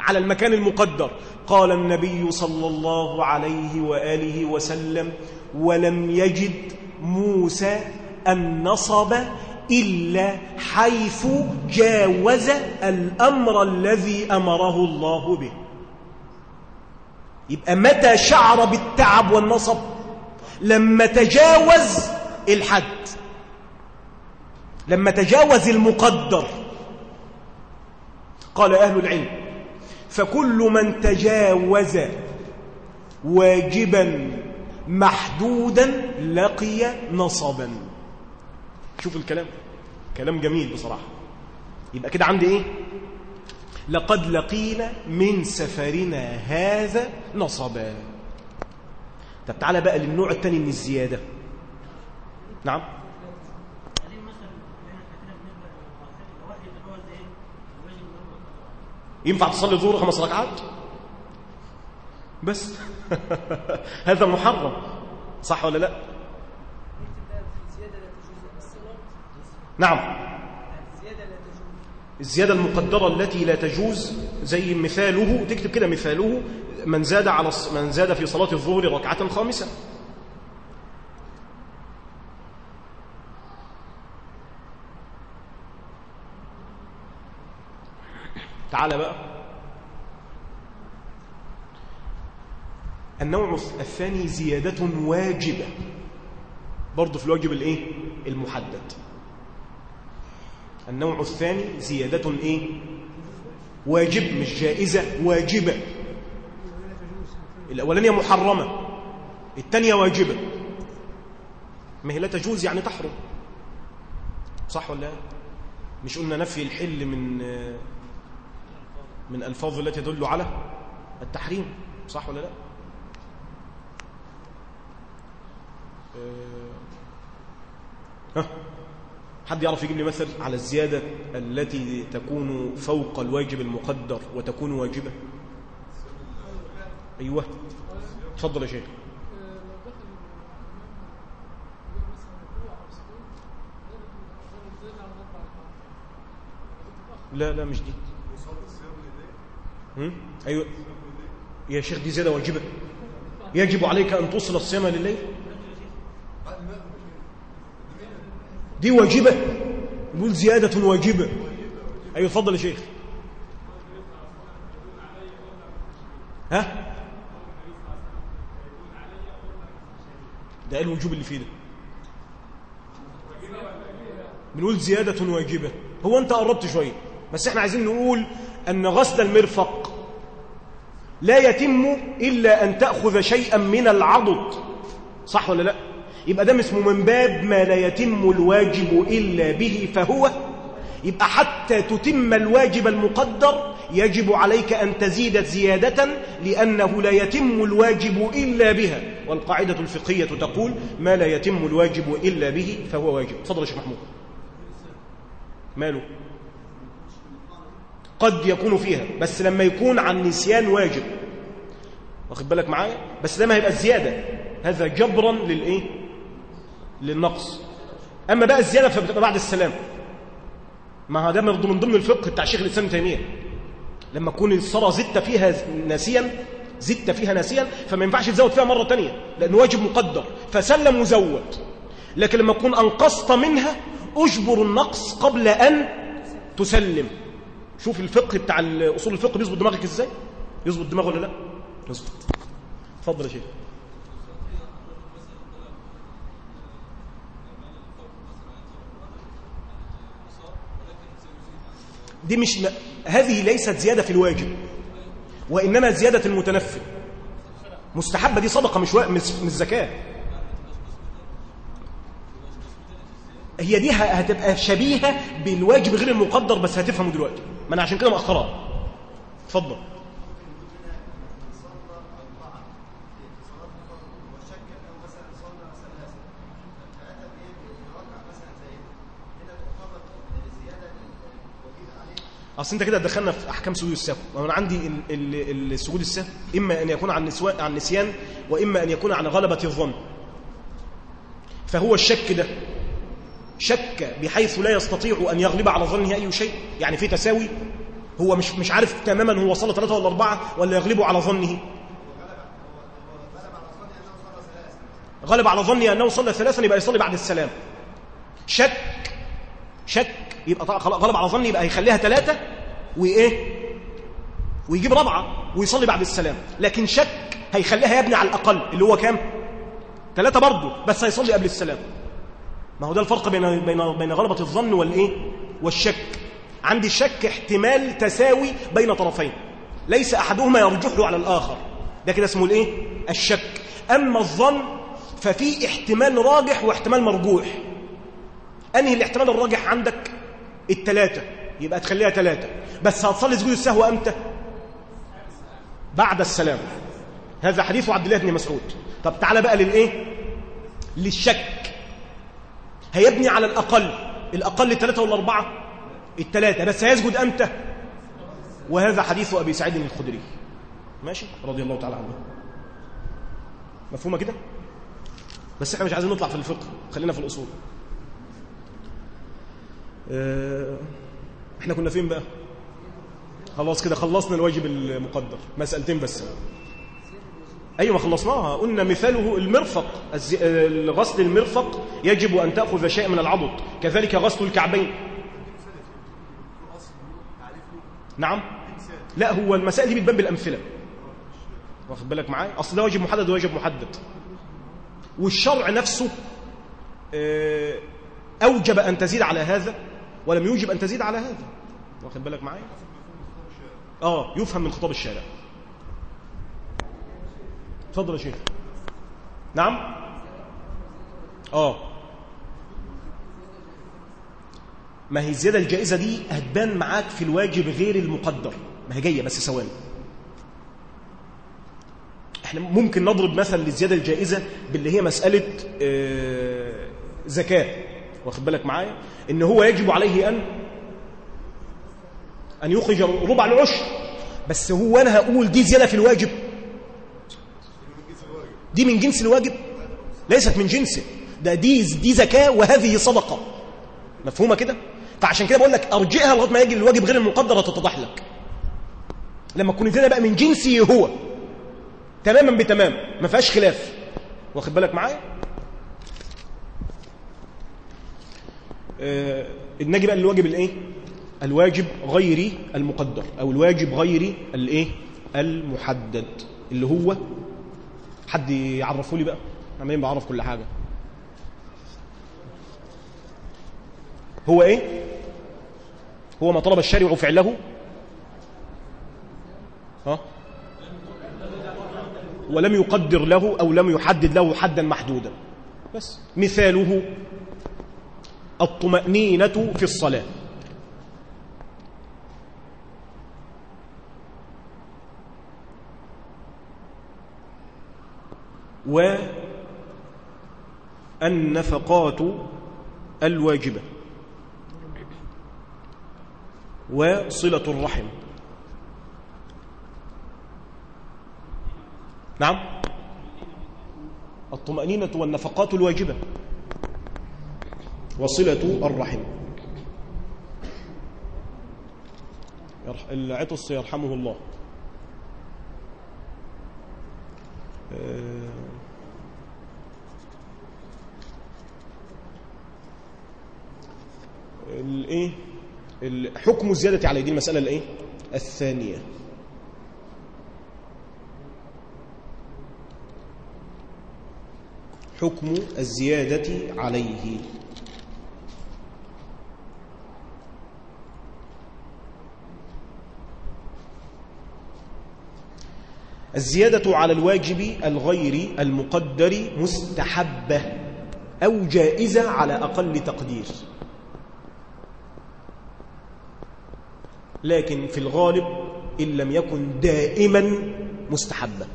على المكان المقدر. قال النبي صلى الله عليه وآله وسلم ولم يجد موسى النصب إلا حيث جاوز الأمر الذي أمره الله به. يبقى متى شعر بالتعب والنصب؟ لما تجاوز الحد. لما تجاوز المقدر. قال أهل العلم فكل من تجاوز واجبا محدودا لقي نصبا. شوف الكلام. كلام جميل بصراحة. يبقى كده عندي إيه؟ لقد لقينا من سفرنا هذا نصبا. طب تعالى بقى للنوع الثاني من الزيادة. نعم. ينفع تصلي الظهر خمس ركعات؟ بس. هذا محرم. صح ولا لا؟ نعم. الزيادة المقدرة التي لا تجوز زي مثاله تكتب كده مثاله من زاد على من زاد في صلاة الظهر ركعة خامسة. تعال بقى. النوع الثاني زيادة واجبة برضه في الواجب الإيه؟ المحدد. النوع الثاني زيادة إيه؟ واجب مش جائزة واجبة. الأولانية محرمة الثانية واجبة. ما هي لا تجوز يعني تحرم. صح ولا مش قلنا نفي الحل من من ألفاظ التي تدل على التحريم. صح ولا لا؟ ها؟ حد يعرف يجيب لي مثل على الزيادة التي تكون فوق الواجب المقدر وتكون واجبة؟ أيوة. تفضل يا شيخ. لا لا مش دي. هم؟ أيوة. يا شيخ دي زيادة واجبة. يجب عليك أن تصل الصيام لليل؟ دي واجبة. نقول زيادة واجبة. أيوة تفضل يا شيخ. ها؟ ده إيه الوجوب اللي فيه ده؟ بنقول زيادة واجبة. هو أنت قربت شوية بس إحنا عايزين نقول أن غسل المرفق لا يتم إلا أن تأخذ شيئا من العضد. صح ولا لا؟ يبقى ده اسمه من باب ما لا يتم الواجب إلا به فهو يبقى حتى تتم الواجب المقدر يجب عليك أن تزيد زيادة لأنه لا يتم الواجب إلا بها. والقاعدة الفقهية تقول ما لا يتم الواجب إلا به فهو واجب. تفضل يا شيخ محمود. ماله؟ قد يكون فيها بس لما يكون عن نسيان واجب. واخد بالك معايا؟ بس ده ما هيبقى الزيادة هذا جبرا للإيه؟ للنقص. أما بقى الزيادة فبتبقى بعد السلام. ما ده من ضمن الفقه بتاع شيخ الإسلام تيمية. لما تكون الصلاة زدت فيها ناسيا زدت فيها ناسيا فما ينفعش تزود فيها مرة تانية لأنه واجب مقدر. فسلم وزود. لكن لما تكون أنقصت منها أجبر النقص قبل أن تسلم. شوف الفقه بتاع أصول الفقه بيظبط دماغك إزاي؟ يظبط دماغه ولا لا؟ يظبط. اتفضل يا شيخ. دي مش. هذه ليست زيادة في الواجب وإنما زيادة المتنفل. مستحبة دي صدقة مش, و... زكاة. هي دي هتبقى شبيهة بالواجب غير المقدر بس هتفهمه دلوقتي. ما أنا عشان كده مأخرها اتفضل. أصل أنت كده دخلنا في أحكام سجود السهو. وأنا عندي السجود السهو. إما أن يكون عن عن نسيان وإما أن يكون عن غلبة الظن. فهو الشك ده. شك بحيث لا يستطيع أن يغلب على ظنه أي شيء. يعني في تساوي. هو مش مش عارف تماما هو صلى ثلاثة ولا أربعة ولا يغلبه على ظنه. غلب على ظني أنه صلى ثلاثا يبقى يصلي بعد السلام. شك شك يبقى غلب على ظني يبقى هيخليها ثلاثة وإيه؟ ويجيب رابعة ويصلي بعد السلام. لكن شك هيخليها يبني على الأقل اللي هو كام؟ ثلاثة برضه بس هيصلي قبل السلام. ما هو ده الفرق بين بين بين غلبة الظن والإيه؟ والشك. عندي الشك احتمال تساوي بين طرفين. ليس أحدهما يرجح على الآخر. ده كده اسمه الإيه؟ الشك. أما الظن ففي احتمال راجح واحتمال مرجوح. أنهي الاحتمال الراجح عندك؟ التلاتة. يبقى تخليها تلاتة. بس هتصلي سجود السهو أمتى؟ بعد السلام. هذا حديث عبد الله بن مسعود. طب تعالى بقى للإيه؟ للشك. هيبني على الأقل. الأقل التلاتة ولا أربعة التلاتة. بس هيسجد أمتى؟ وهذا حديث أبي سعيد الخدري. ماشي؟ رضي الله تعالى عنه. مفهومة كده؟ بس إحنا مش عايزين نطلع في الفقه. خلينا في الأصول. آه إحنا كنا فين بقى؟ خلاص كده خلصنا الواجب المقدر. مسألتين بس. أيوة ما خلصناها. قلنا مثاله المرفق. غسل المرفق يجب أن تأخذ شيء من العضد كذلك غسل الكعبين. نعم. لا هو المسائل دي بتبان بالأمثلة. واخد بالك معايا؟ أصل ده واجب محدد وواجب محدد. والشرع نفسه أوجب أن تزيد على هذا ولم يوجب أن تزيد على هذا. واخد بالك معايا؟ آه يفهم من خطاب الشارع. تفضل يا شيخ. نعم؟ آه. ما هي الزيادة الجائزة دي هتبان معاك في الواجب غير المقدر. ما هي جاية بس ثواني. إحنا ممكن نضرب مثل للزيادة الجائزة باللي هي مسألة آه زكاة. واخد بالك معايا؟ إن هو يجب عليه ان أن يخرج ربع العشر. بس هو أنا هقول دي زيادة في الواجب. دي من جنس الواجب. ليست من جنسه ده دي دي زكاة وهذه صدقة. مفهومة كده؟ فعشان كده بقول لك أرجئها لغاية ما يجي الواجب غير المقدر تتضح لك. لما تكون الزيادة بقى من جنسه هو. تماما بتمام. ما فيهاش خلاف. واخد بالك معايا؟ آه نجي بقى للواجب الايه؟ الواجب غير المقدر أو الواجب غير الايه؟ المحدد اللي هو حد يعرفه لي بقى. عمالين بعرف كل حاجة؟ هو إيه؟ هو ما طلب الشارع فعله؟ ها؟ ولم يقدر له أو لم يحدد له حدا محدودا. بس مثاله الطمأنينة في الصلاة. والنفقات الواجبة. وصلة الرحم. نعم. الطمأنينة والنفقات الواجبة. وصلة الرحم. العطس يرحمه الله. الايه حكم الزيادة على دي المسألة الايه الثانية. حكم الزيادة عليه. الزيادة على الواجب الغير المقدر مستحبة أو جائزة على أقل تقدير. لكن في الغالب إن لم يكن دائما مستحبة.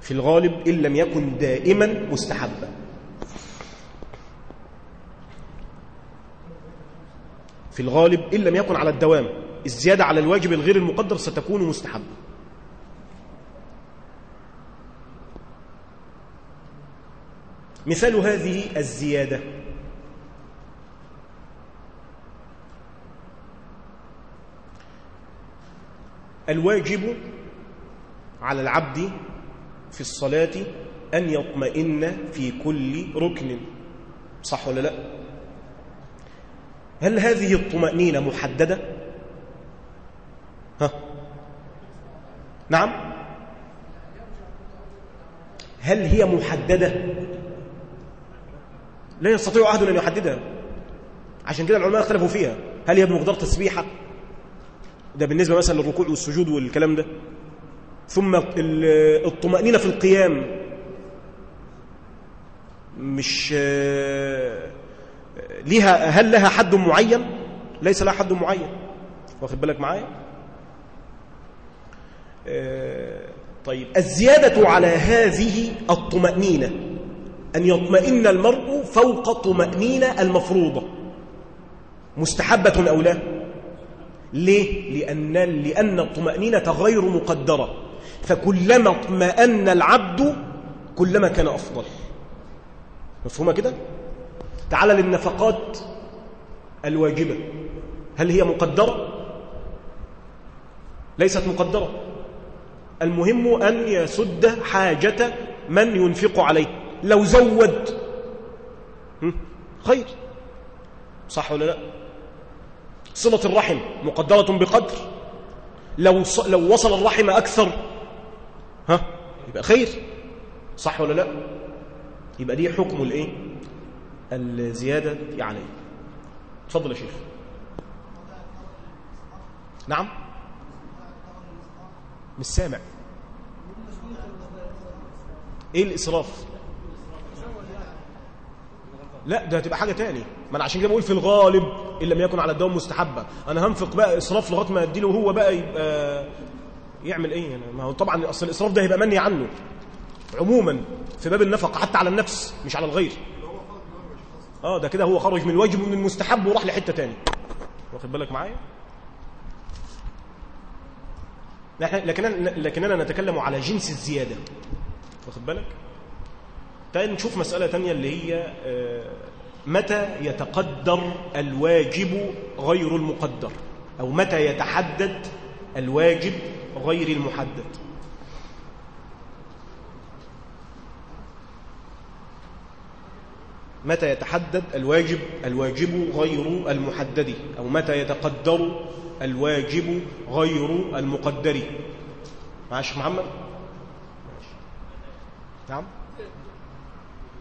في الغالب إن لم يكن دائما مستحبا في الغالب إن لم يكن على الدوام الزيادة على الواجب الغير المقدر ستكون مستحبة. مثال هذه الزيادة. الواجب على العبد في الصلاة أن يطمئن في كل ركن. صح ولا لا؟ هل هذه الطمأنينة محددة؟ ها. نعم. هل هي محددة؟ لا يستطيع أحد أن يحددها. عشان كده العلماء اختلفوا فيها. هل هي بمقدار تسبيحة؟ ده بالنسبة مثلا للركوع والسجود والكلام ده. ثم الطمأنينة في القيام. مش لها هل لها حد معين؟ ليس لها حد معين. واخد بالك معايا؟ طيب. الزيادة على هذه الطمأنينة. أن يطمئن المرء فوق طمأنينة المفروضة. مستحبة أو لا؟ ليه؟ لأن, لأن الطمأنينة غير مقدرة. فكلما اطمأن العبد كلما كان أفضل. مفهومة كده؟ تعال للنفقات الواجبة. هل هي مقدرة؟ ليست مقدرة. المهم أن يسد حاجة من ينفق عليه. لو زود. خير. صح ولا لا؟ صلة الرحم مقدرة بقدر. لو لو وصل الرحم أكثر. ها؟ يبقى خير. صح ولا لا؟ يبقى دي حكم الإيه؟ الزيادة عليه. تفضل يا شيخ. نعم. مش سامع. إيه الإسراف؟ لا ده هتبقى حاجة تاني. ما أنا عشان كده بقول في الغالب إن لم يكن على الدوام مستحبة. أنا هنفق بقى إسراف لغاية ما اديله هو بقى يبقى يعمل إيه؟ يعني ما هو طبعا أصل الإسراف ده هيبقى منهي عنه. عموما في باب النفقه حتى على النفس مش على الغير. آه ده كده هو خرج من الواجب ومن المستحب وراح لحتة تاني. واخد بالك معايا؟ لكن لكننا نتكلم على جنس الزيادة. واخد بالك؟ تعال نشوف مسألة تانية اللي هي متى يتقدر الواجب غير المقدر؟ أو متى يتحدد الواجب غير المحدد؟ متى يتحدد الواجب الواجب غير المحدد؟ أو متى يتقدر الواجب غير المقدر؟ مع الشيخ محمد. نعم.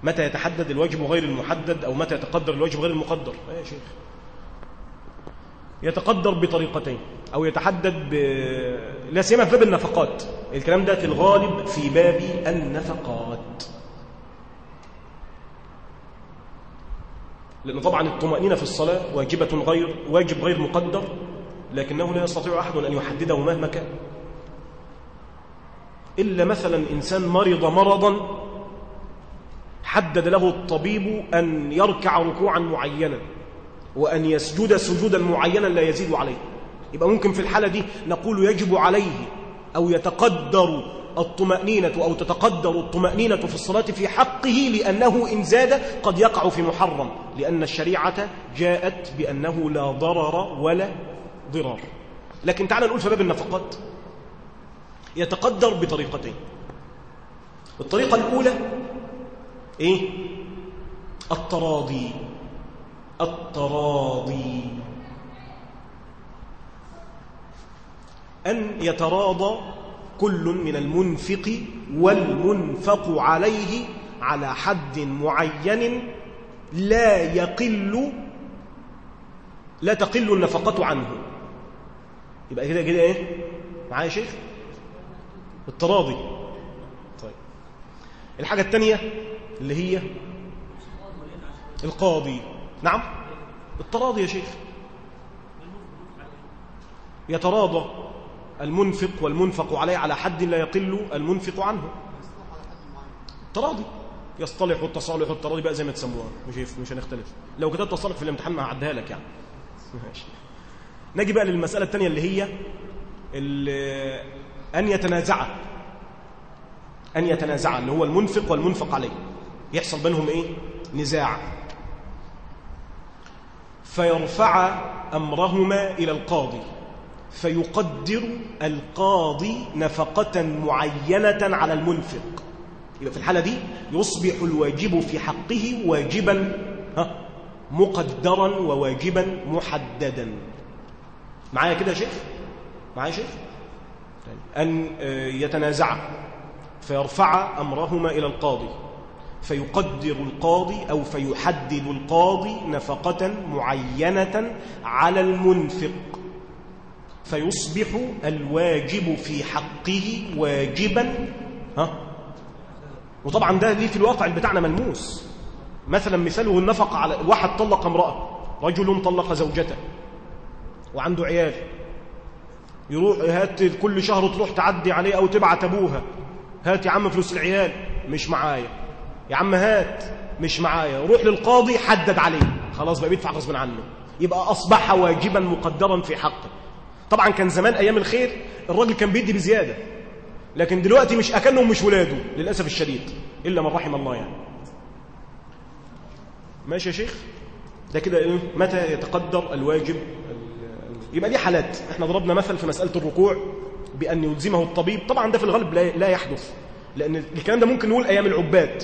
متى يتحدد الواجب غير المحدد أو متى يتقدر الواجب غير المقدر؟ يا شيخ؟ يتقدر بطريقتين أو يتحدد ب... لا سيما في باب النفقات. الكلام ده في الغالب في باب النفقات. لأن طبعا الطمأنينة في الصلاة واجبة غير واجب غير مقدر لكنه لا يستطيع أحد أن يحدده مهما كان. إلا مثلا إنسان مرض مرضا حدد له الطبيب أن يركع ركوعا معينا وأن يسجد سجودا معينا لا يزيد عليه. يبقى ممكن في الحالة دي نقول يجب عليه أو يتقدر الطمأنينة أو تتقدر الطمأنينة في الصلاة في حقه لأنه إن زاد قد يقع في محرم لأن الشريعة جاءت بأنه لا ضرر ولا ضرار. لكن تعال نقول في باب النفقات. يتقدر بطريقتين. الطريقة الأولى إيه؟ التراضي. التراضي. أن يتراضى كل من المنفق والمنفق عليه على حد معين لا يقل لا تقل النفقة عنه. يبقى كده كده إيه؟ معايا شيخ؟ التراضي. طيب. الحاجة الثانية اللي هي القاضي. نعم؟ التراضي يا شيخ. يتراضى المنفق والمنفق عليه على حد لا يقل المنفق عنه. تراضي يصطلح التصالح والتراضي بقى زي ما تسموها. مش مش هنختلف. لو كتبت تصالح في الامتحان ما هعديها لك يعني. ماشي. نجي بقى للمسألة الثانية اللي هي اللي أن يتنازع. أن يتنازع اللي هو المنفق والمنفق عليه. يحصل بينهم إيه؟ نزاع. فيرفع أمرهما إلى القاضي فيقدر القاضي نفقة معينة على المنفق. يبقى في الحالة دي يصبح الواجب في حقه واجبا مقدرا وواجبا محددا. معايا كده يا شيخ؟ معايا يا شيخ؟ أن يتنازع فيرفع أمرهما إلى القاضي. فيقدر القاضي أو فيحدد القاضي نفقة معينة على المنفق. فيصبح الواجب في حقه واجبا. ها؟ وطبعا ده ليه في الواقع بتاعنا ملموس. مثلا مثاله النفقة على واحد طلق امرأة رجل طلق زوجته وعنده عيال. يروح هات كل شهر تروح تعدي عليه أو تبعت أبوها. هات يا عم فلوس العيال مش معايا. يا عم هات مش معايا. روح للقاضي حدد عليه. خلاص بقى بيدفع غصب عنه. يبقى أصبح واجبا مقدرا في حقه. طبعا كان زمان أيام الخير الراجل كان بيدي بزيادة. لكن دلوقتي مش أكنهم مش ولاده للأسف الشديد إلا من رحم الله يعني. ماشي يا شيخ؟ ده كده إيه؟ متى يتقدر الواجب؟ يبقى دي حالات. إحنا ضربنا مثل في مسألة الركوع بأن يلزمه الطبيب. طبعا ده في الغالب لا يحدث. لأن الكلام ده ممكن نقول أيام العباد.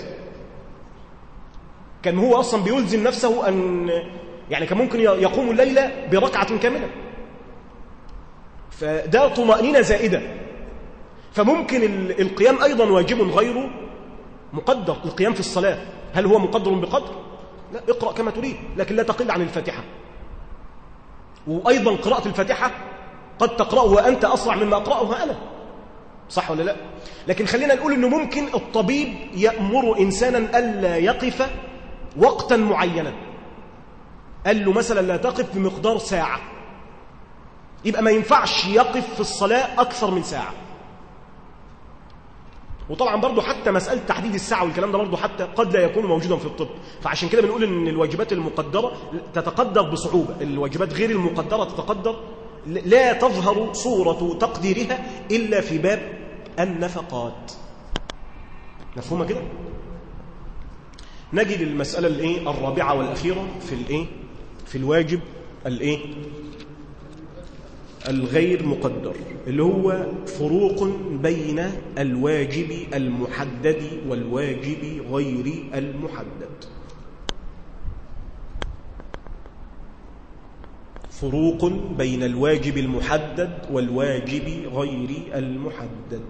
كان هو أصلا بيلزم نفسه أن يعني كان ممكن يقوم الليلة بركعة كاملة. فده طمأنينة زائدة. فممكن القيام أيضا واجب غير مقدر. القيام في الصلاة. هل هو مقدر بقدر؟ لا اقرأ كما تريد لكن لا تقل عن الفاتحة. وأيضا قراءة الفاتحة قد تقرأها وأنت أسرع مما أقرأها أنا. صح ولا لا؟ لكن خلينا نقول أنه ممكن الطبيب يأمر إنسانا ألا يقف وقتا معينا. قال له مثلا لا تقف بمقدار ساعة. يبقى ما ينفعش يقف في الصلاة أكثر من ساعة. وطبعا برضو حتى مسألة تحديد الساعة والكلام ده برضو حتى قد لا يكون موجودا في الطب. فعشان كده بنقول إن الواجبات المقدرة تتقدر بصعوبة. الواجبات غير المقدرة تتقدر. لا تظهر صورة تقديرها إلا في باب النفقات. مفهومة كده؟ نجي للمسألة الإيه؟ الرابعة والأخيرة في الإيه؟ في الواجب الإيه؟ الغير مقدر اللي هو فروق بين الواجب المحدد والواجب غير المحدد. فروق بين الواجب المحدد والواجب غير المحدد.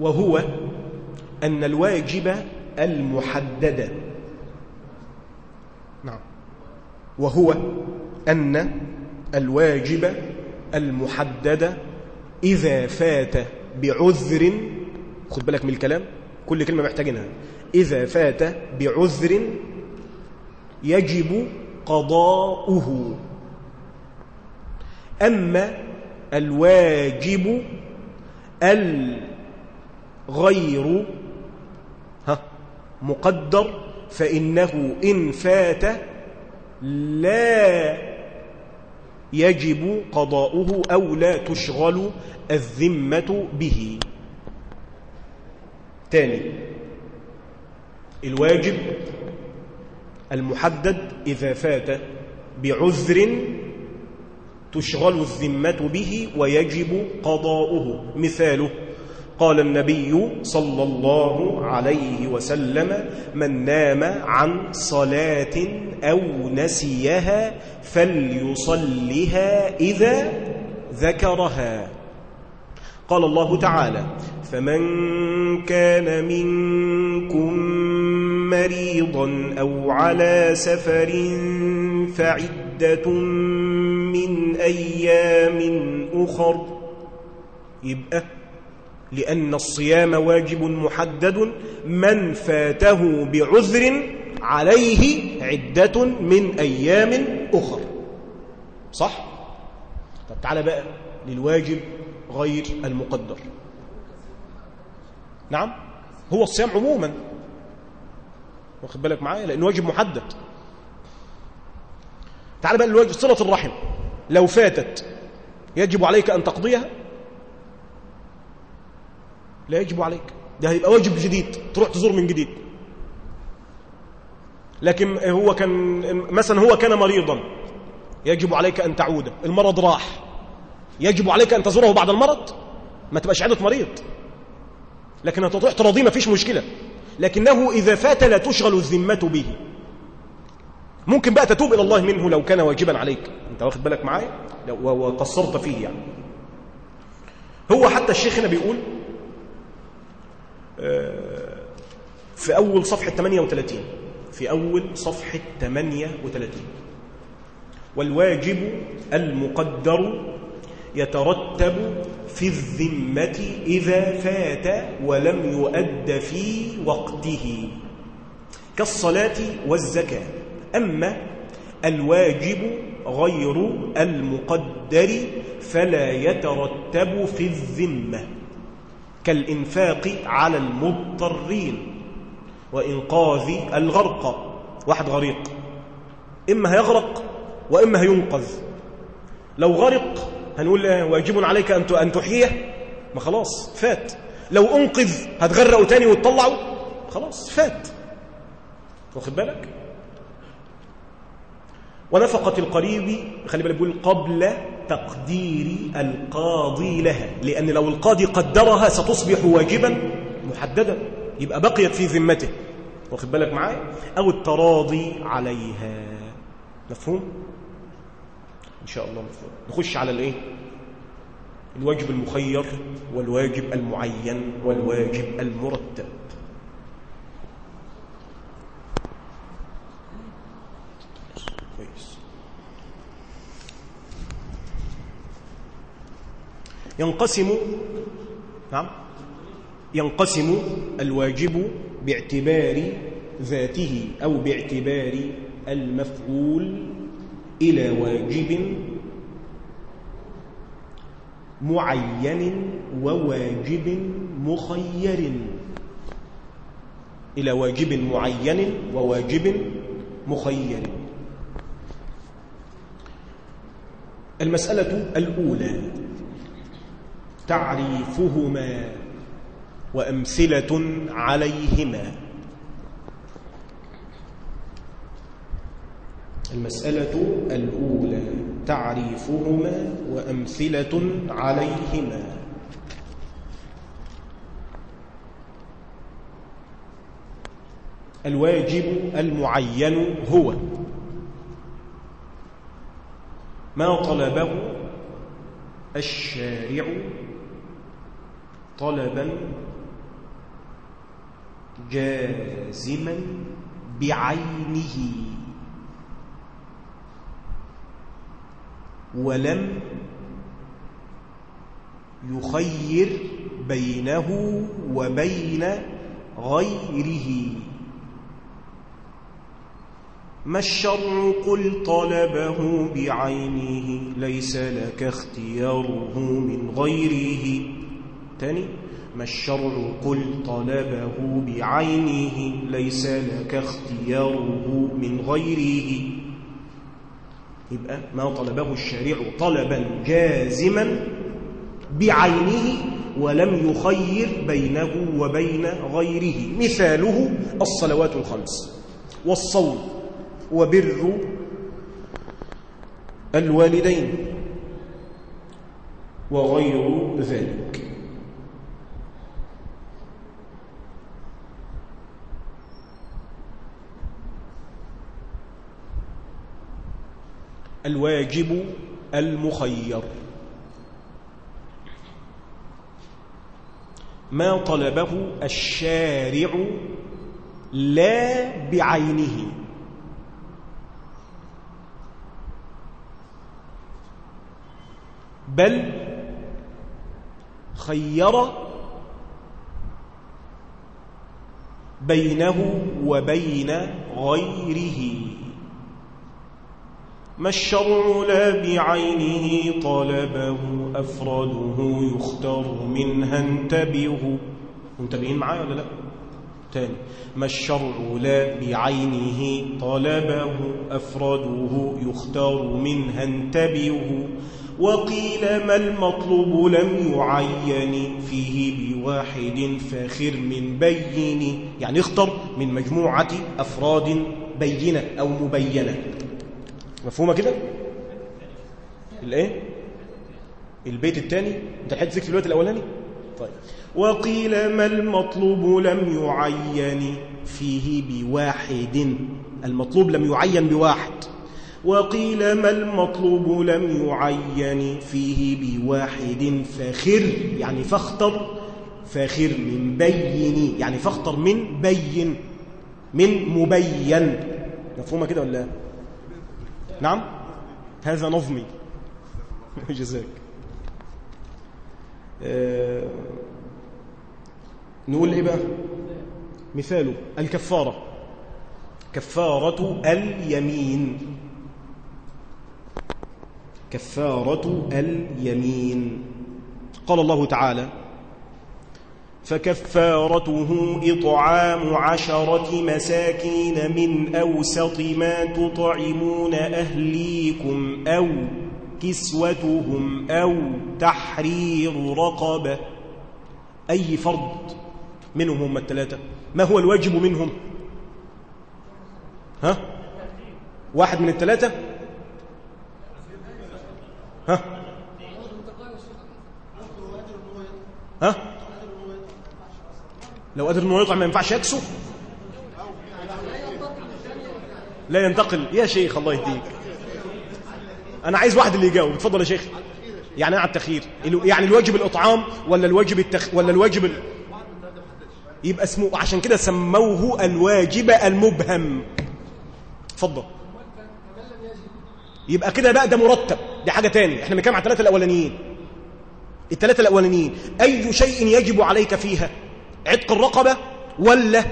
وهو أن الواجب المحدد. نعم. وهو أن الواجب المحدد إذا فات بعذر خد بالك من الكلام كل كلمة محتاجينها. إذا فات بعذر يجب قضاؤه. أما الواجب الغير ها مقدر فإنه إن فات لا يجب قضاؤه أو لا تشغل الذمة به. تاني الواجب المحدد إذا فات بعذر تشغل الذمة به ويجب قضاؤه. مثاله قال النبي صلى الله عليه وسلم من نام عن صلاة أو نسيها فليصلها إذا ذكرها. قال الله تعالى فمن كان منكم مريضا أو على سفر فعدة من أيام أخر يبقى لأن الصيام واجب محدد من فاته بعذر عليه عدة من أيام أخر. صح؟ طب تعالى بقى للواجب غير المقدر. نعم هو الصيام عموما. واخد بالك معايا؟ لأنه واجب محدد. تعالى بقى للواجب صلة الرحم. لو فاتت يجب عليك أن تقضيها؟ لا يجب عليك. ده هيبقى واجب جديد تروح تزور من جديد. لكن هو كان مثلا هو كان مريضا. يجب عليك أن تعود. المرض راح. يجب عليك أن تزوره بعد المرض. ما تبقاش عادة مريض. لكن تروح تراضيه ما فيش مشكلة. لكنه إذا فات لا تشغل الذمة به. ممكن بقى تتوب إلى الله منه لو كان واجبا عليك. أنت واخد بالك معايا؟ وقصرت فيه يعني. هو حتى الشيخ هنا بيقول في أول صفحة 38 في أول صفحة 38 والواجب المقدر يترتب في الذمة إذا فات ولم يؤد في وقته. كالصلاة والزكاة. أما الواجب غير المقدر فلا يترتب في الذمة. كالإنفاق على المضطرين وإنقاذ الغرق. واحد غريق. إما هيغرق وإما هينقذ. لو غرق هنقول واجب عليك أن تحييه. ما خلاص فات. لو أنقذ هتغرقه تاني وتطلعه خلاص فات. واخد بالك؟ ونفقة القريب خلي بالك بيقول قبل تقدير القاضي لها لأن لو القاضي قدرها ستصبح واجبا محددا يبقى بقيت في ذمته. واخد بالك معايا؟ أو التراضي عليها. مفهوم؟ إن شاء الله مفهوم. نخش على الإيه؟ الواجب المخير والواجب المعين والواجب المرتب كويس ينقسم نعم ينقسم الواجب باعتبار ذاته أو باعتبار المفعول إلى واجب معين وواجب مخير. إلى واجب معين وواجب مخير. المسألة الأولى تعريفهما وأمثلة عليهما. المسألة الأولى تعريفهما وأمثلة عليهما. الواجب المعين هو ما طلبه الشارع طلبا جازما بعينه. ولم يخير بينه وبين غيره. ما الشرع؟ قل طلبه بعينه ليس لك اختياره من غيره. تاني ما الشرع قل طلبه بعينه ليس لك اختياره من غيره. يبقى ما طلبه الشارع طلبا جازما بعينه ولم يخير بينه وبين غيره. مثاله الصلوات الخمس والصوم وبر الوالدين وغير ذلك. الواجب المخير. ما طلبه الشارع لا بعينه. بل خير بينه وبين غيره. ما الشرع لا بعينه طلبه أفرده يختار منها انتبهه منتبهين معايا ولا لا؟ تاني. ما الشرع لا بعينه طلبه أفرده يختار منها انتبهه وقيل ما المطلوب لم يعين فيه بواحد فاخر من بين يعني اختر من مجموعة أفراد بينة أو مبينة. مفهومة كده؟ الإيه؟ البيت الثاني أنت لحقت في الوقت الأولاني؟ طيب. وقيل ما المطلوب لم يعين فيه بواحد. المطلوب لم يعين بواحد. وقيل ما المطلوب لم يعين فيه بواحد فخر يعني فاختر فاخر من بين. يعني فاختر من بين من مبين. مفهومة كده ولا؟ نعم؟ هذا نظمي. جزاك. أه نقول إيه بقى؟ مثاله الكفارة. كفارة اليمين. كفارة اليمين. قال الله تعالى فكفارته إطعام عشرة مساكين من أوسط ما تطعمون أهليكم أو كسوتهم أو تحرير رقبة. أي فرض منهم هم الثلاثة؟ ما هو الواجب منهم؟ ها؟ واحد من الثلاثة؟ ها؟ ها؟ لو قدر إنه يطعم ما ينفعش يكسو لا ينتقل. يا شيخ الله يهديك. أنا عايز واحد اللي يجاوب. اتفضل يا شيخ. يعني على التخيير يعني الواجب الأطعام ولا الواجب التخ... ولا الواجب ال... يبقى اسمه عشان كده سموه الواجب المبهم. اتفضل. يبقى كده بقى ده مرتب. دي حاجة تاني. إحنا بنتكلم على الثلاثة الأولانيين. الثلاثة الأولانيين. أي شيء يجب عليك فيها؟ عتق الرقبة ولا؟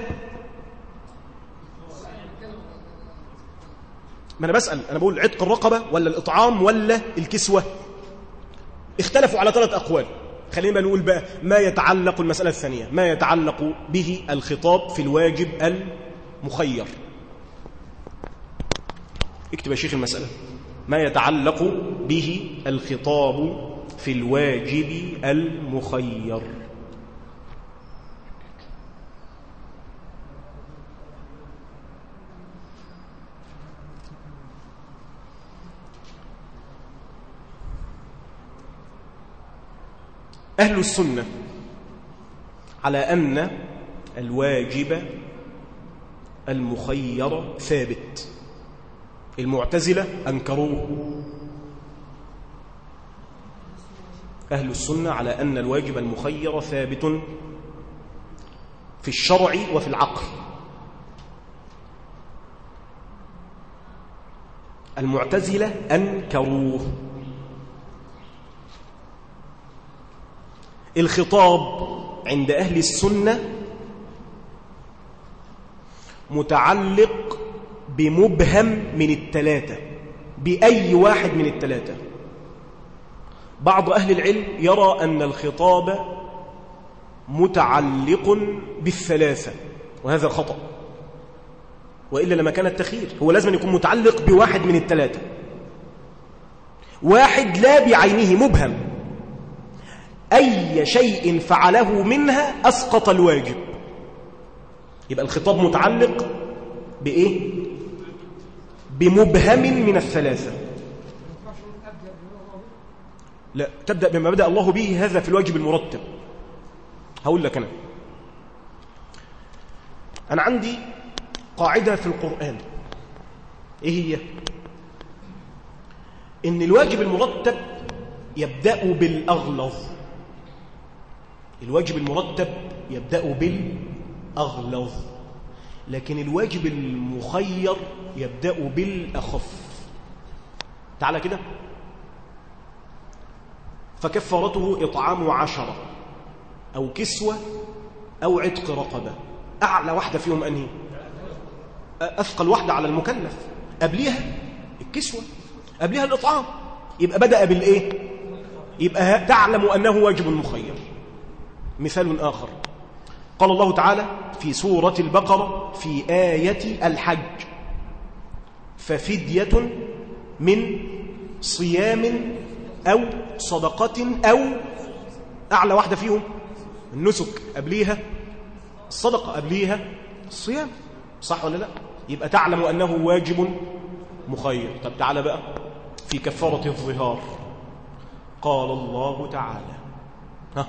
ما أنا بسأل أنا بقول عتق الرقبة ولا الإطعام ولا الكسوة؟ اختلفوا على ثلاث أقوال. خلينا نقول بقى ما يتعلق المسألة الثانية ما يتعلق به الخطاب في الواجب المخير. اكتب يا شيخ المسألة. ما يتعلق به الخطاب في الواجب المخير. أهل السنة على أن الواجب المخير ثابت. المعتزلة أنكروه. أهل السنة على أن الواجب المخير ثابت في الشرع وفي العقل. المعتزلة أنكروه. الخطاب عند أهل السنة متعلق بمبهم من التلاتة بأي واحد من التلاتة. بعض أهل العلم يرى أن الخطاب متعلق بالثلاثة وهذا خطأ وإلا لما كان التخيير هو لازم يكون متعلق بواحد من الثلاثة واحد لا بعينه مبهم. أي شيء فعله منها أسقط الواجب. يبقى الخطاب متعلق بإيه؟ بمبهم من الثلاثة. لا تبدأ بما بدأ الله به هذا في الواجب المرتب. هقول لك أنا. أنا عندي قاعدة في القرآن. إيه هي؟ إن الواجب المرتب يبدأ بالأغلظ. الواجب المرتب يبدأ بالأغلظ لكن الواجب المخير يبدأ بالأخف. تعالى كده. فكفارته إطعام عشرة أو كسوة أو عتق رقبة. أعلى واحدة فيهم أنهي؟ أثقل واحدة على المكلف. قبليها الكسوة قبليها الإطعام. يبقى بدأ بالإيه؟ يبقى تعلم أنه واجب مخير. مثال آخر. قال الله تعالى في سورة البقرة في آية الحج ففدية من صيام أو صدقة أو أعلى واحدة فيهم النسك قبليها الصدقة قبليها الصيام. صح ولا لا؟ يبقى تعلم أنه واجب مخير. طب تعالى بقى في كفارة الظهار. قال الله تعالى ها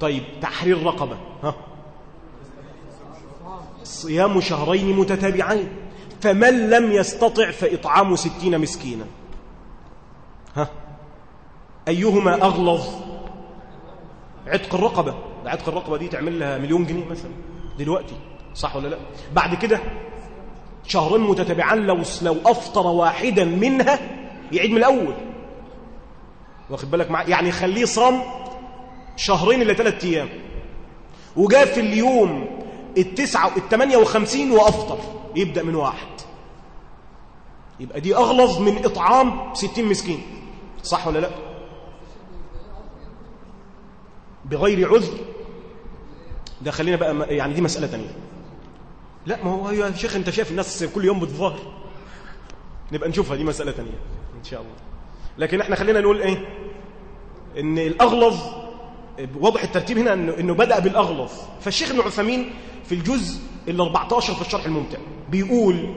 طيب تحرير رقبة. ها؟ صيام شهرين متتابعين. فمن لم يستطع فإطعام ستين مسكينا. ها؟ أيهما أغلظ؟ عتق الرقبة. عتق الرقبة دي تعمل لها مليون جنيه مثلا. دلوقتي. صح ولا لا؟ بعد كده شهرين متتابعان لو لو أفطر واحدا منها يعيد من الأول. واخد بالك معاه يعني خليه صام شهرين إلا ثلاثة أيام. وجاء في اليوم التسعة الثمانية وخمسين وأفطر. يبدأ من واحد. يبقى دي أغلظ من إطعام ستين مسكين. صح ولا لأ؟ بغير عذر. ده خلينا بقى يعني دي مسألة تانية. لأ ما هو يا شيخ أنت شايف الناس كل يوم بتظاهر. نبقى نشوفها دي مسألة تانية إن شاء الله. لكن إحنا خلينا نقول إيه؟ إن الأغلظ واضح الترتيب هنا انه, إنه بدأ بالاغلظ فالشيخ ابن عثيمين في الجزء ال 14 في الشرح الممتع بيقول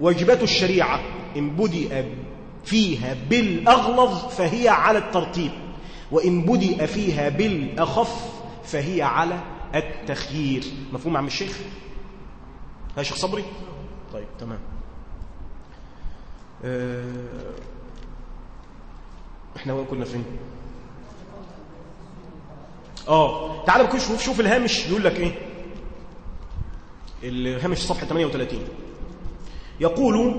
واجبات الشريعة إن بدأ فيها بالأغلظ فهي على الترتيب وإن بدأ فيها بالأخف فهي على التخيير. مفهوم عم الشيخ؟ يا شيخ صبري؟ طيب تمام. آه إحنا وين كنا فين؟ آه تعال بكون شوف شوف الهامش بيقول لك إيه؟ الهامش صفحة 38 يقول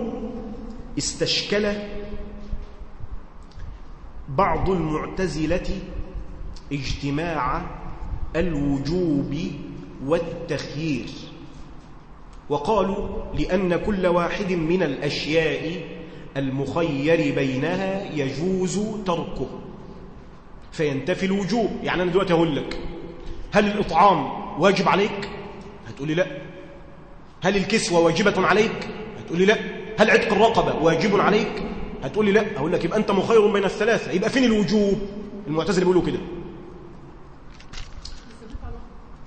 استشكل بعض المعتزلة اجتماع الوجوب والتخيير. وقالوا لأن كل واحد من الأشياء المخير بينها يجوز تركه. فينتفي الوجوب يعني أنا دلوقتي أقول لك هل الإطعام واجب عليك؟ هتقولي لا هل الكسوة واجبة عليك؟ هتقولي لا هل عتق الرقبة واجب عليك؟ هتقولي لا أقول لك يبقى أنت مخير بين الثلاثة يبقى فين الوجوب؟ المعتزلة بيقولوا كده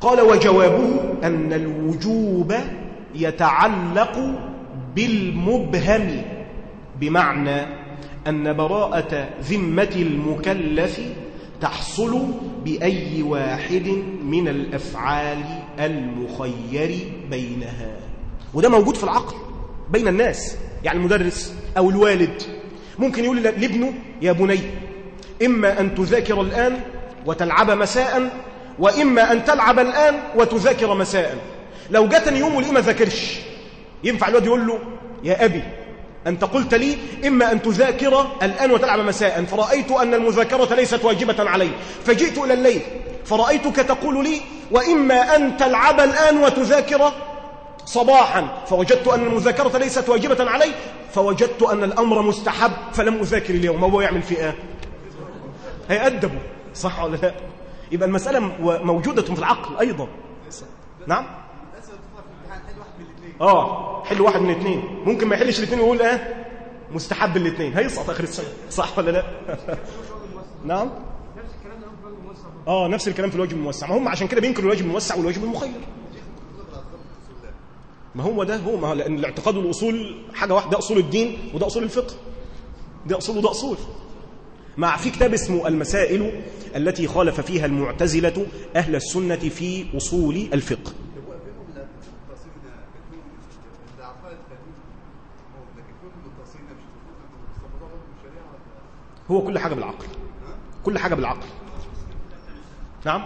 قال وجوابه أن الوجوب يتعلق بالمبهم بمعنى أن براءة ذمة المكلف تحصل بأي واحد من الأفعال المخير بينها. وده موجود في العقل بين الناس يعني المدرس أو الوالد. ممكن يقول لابنه يا بني إما أن تذاكر الآن وتلعب مساء وإما أن تلعب الآن وتذاكر مساء. لو جاتني يوم وليه ما ذاكرش ينفع الواد يقول له يا أبي أنت قلت لي إما أن تذاكر الآن وتلعب مساء فرأيت أن المذاكرة ليست واجبة علي فجئت إلى الليل فرأيتك تقول لي وإما أن تلعب الآن وتذاكر صباحا فوجدت أن المذاكرة ليست واجبة علي فوجدت أن الأمر مستحب فلم أذاكر اليوم هو يعمل في إيه؟ هيأدبه صح ولا لا؟ يبقى المسألة موجودة في العقل أيضا. نعم؟ آه حل واحد من الاثنين ممكن ما يحلش الاثنين ويقول إيه؟ مستحب الاثنين. هيسقط اخر السنة صح ولا لا؟ نعم. آه نفس الكلام في الواجب الموسع. ما هم عشان كده بينكروا الواجب الموسع والواجب المخير. ما هو ده؟ هو ما هو لأن الاعتقاد والأصول حاجة واحدة أصول الدين وده أصول الفقه. ده أصول وده أصول. مع في كتاب اسمه المسائل التي خالف فيها المعتزلة أهل السنة في أصول الفقه. هو كل حاجة بالعقل. كل حاجة بالعقل. نعم.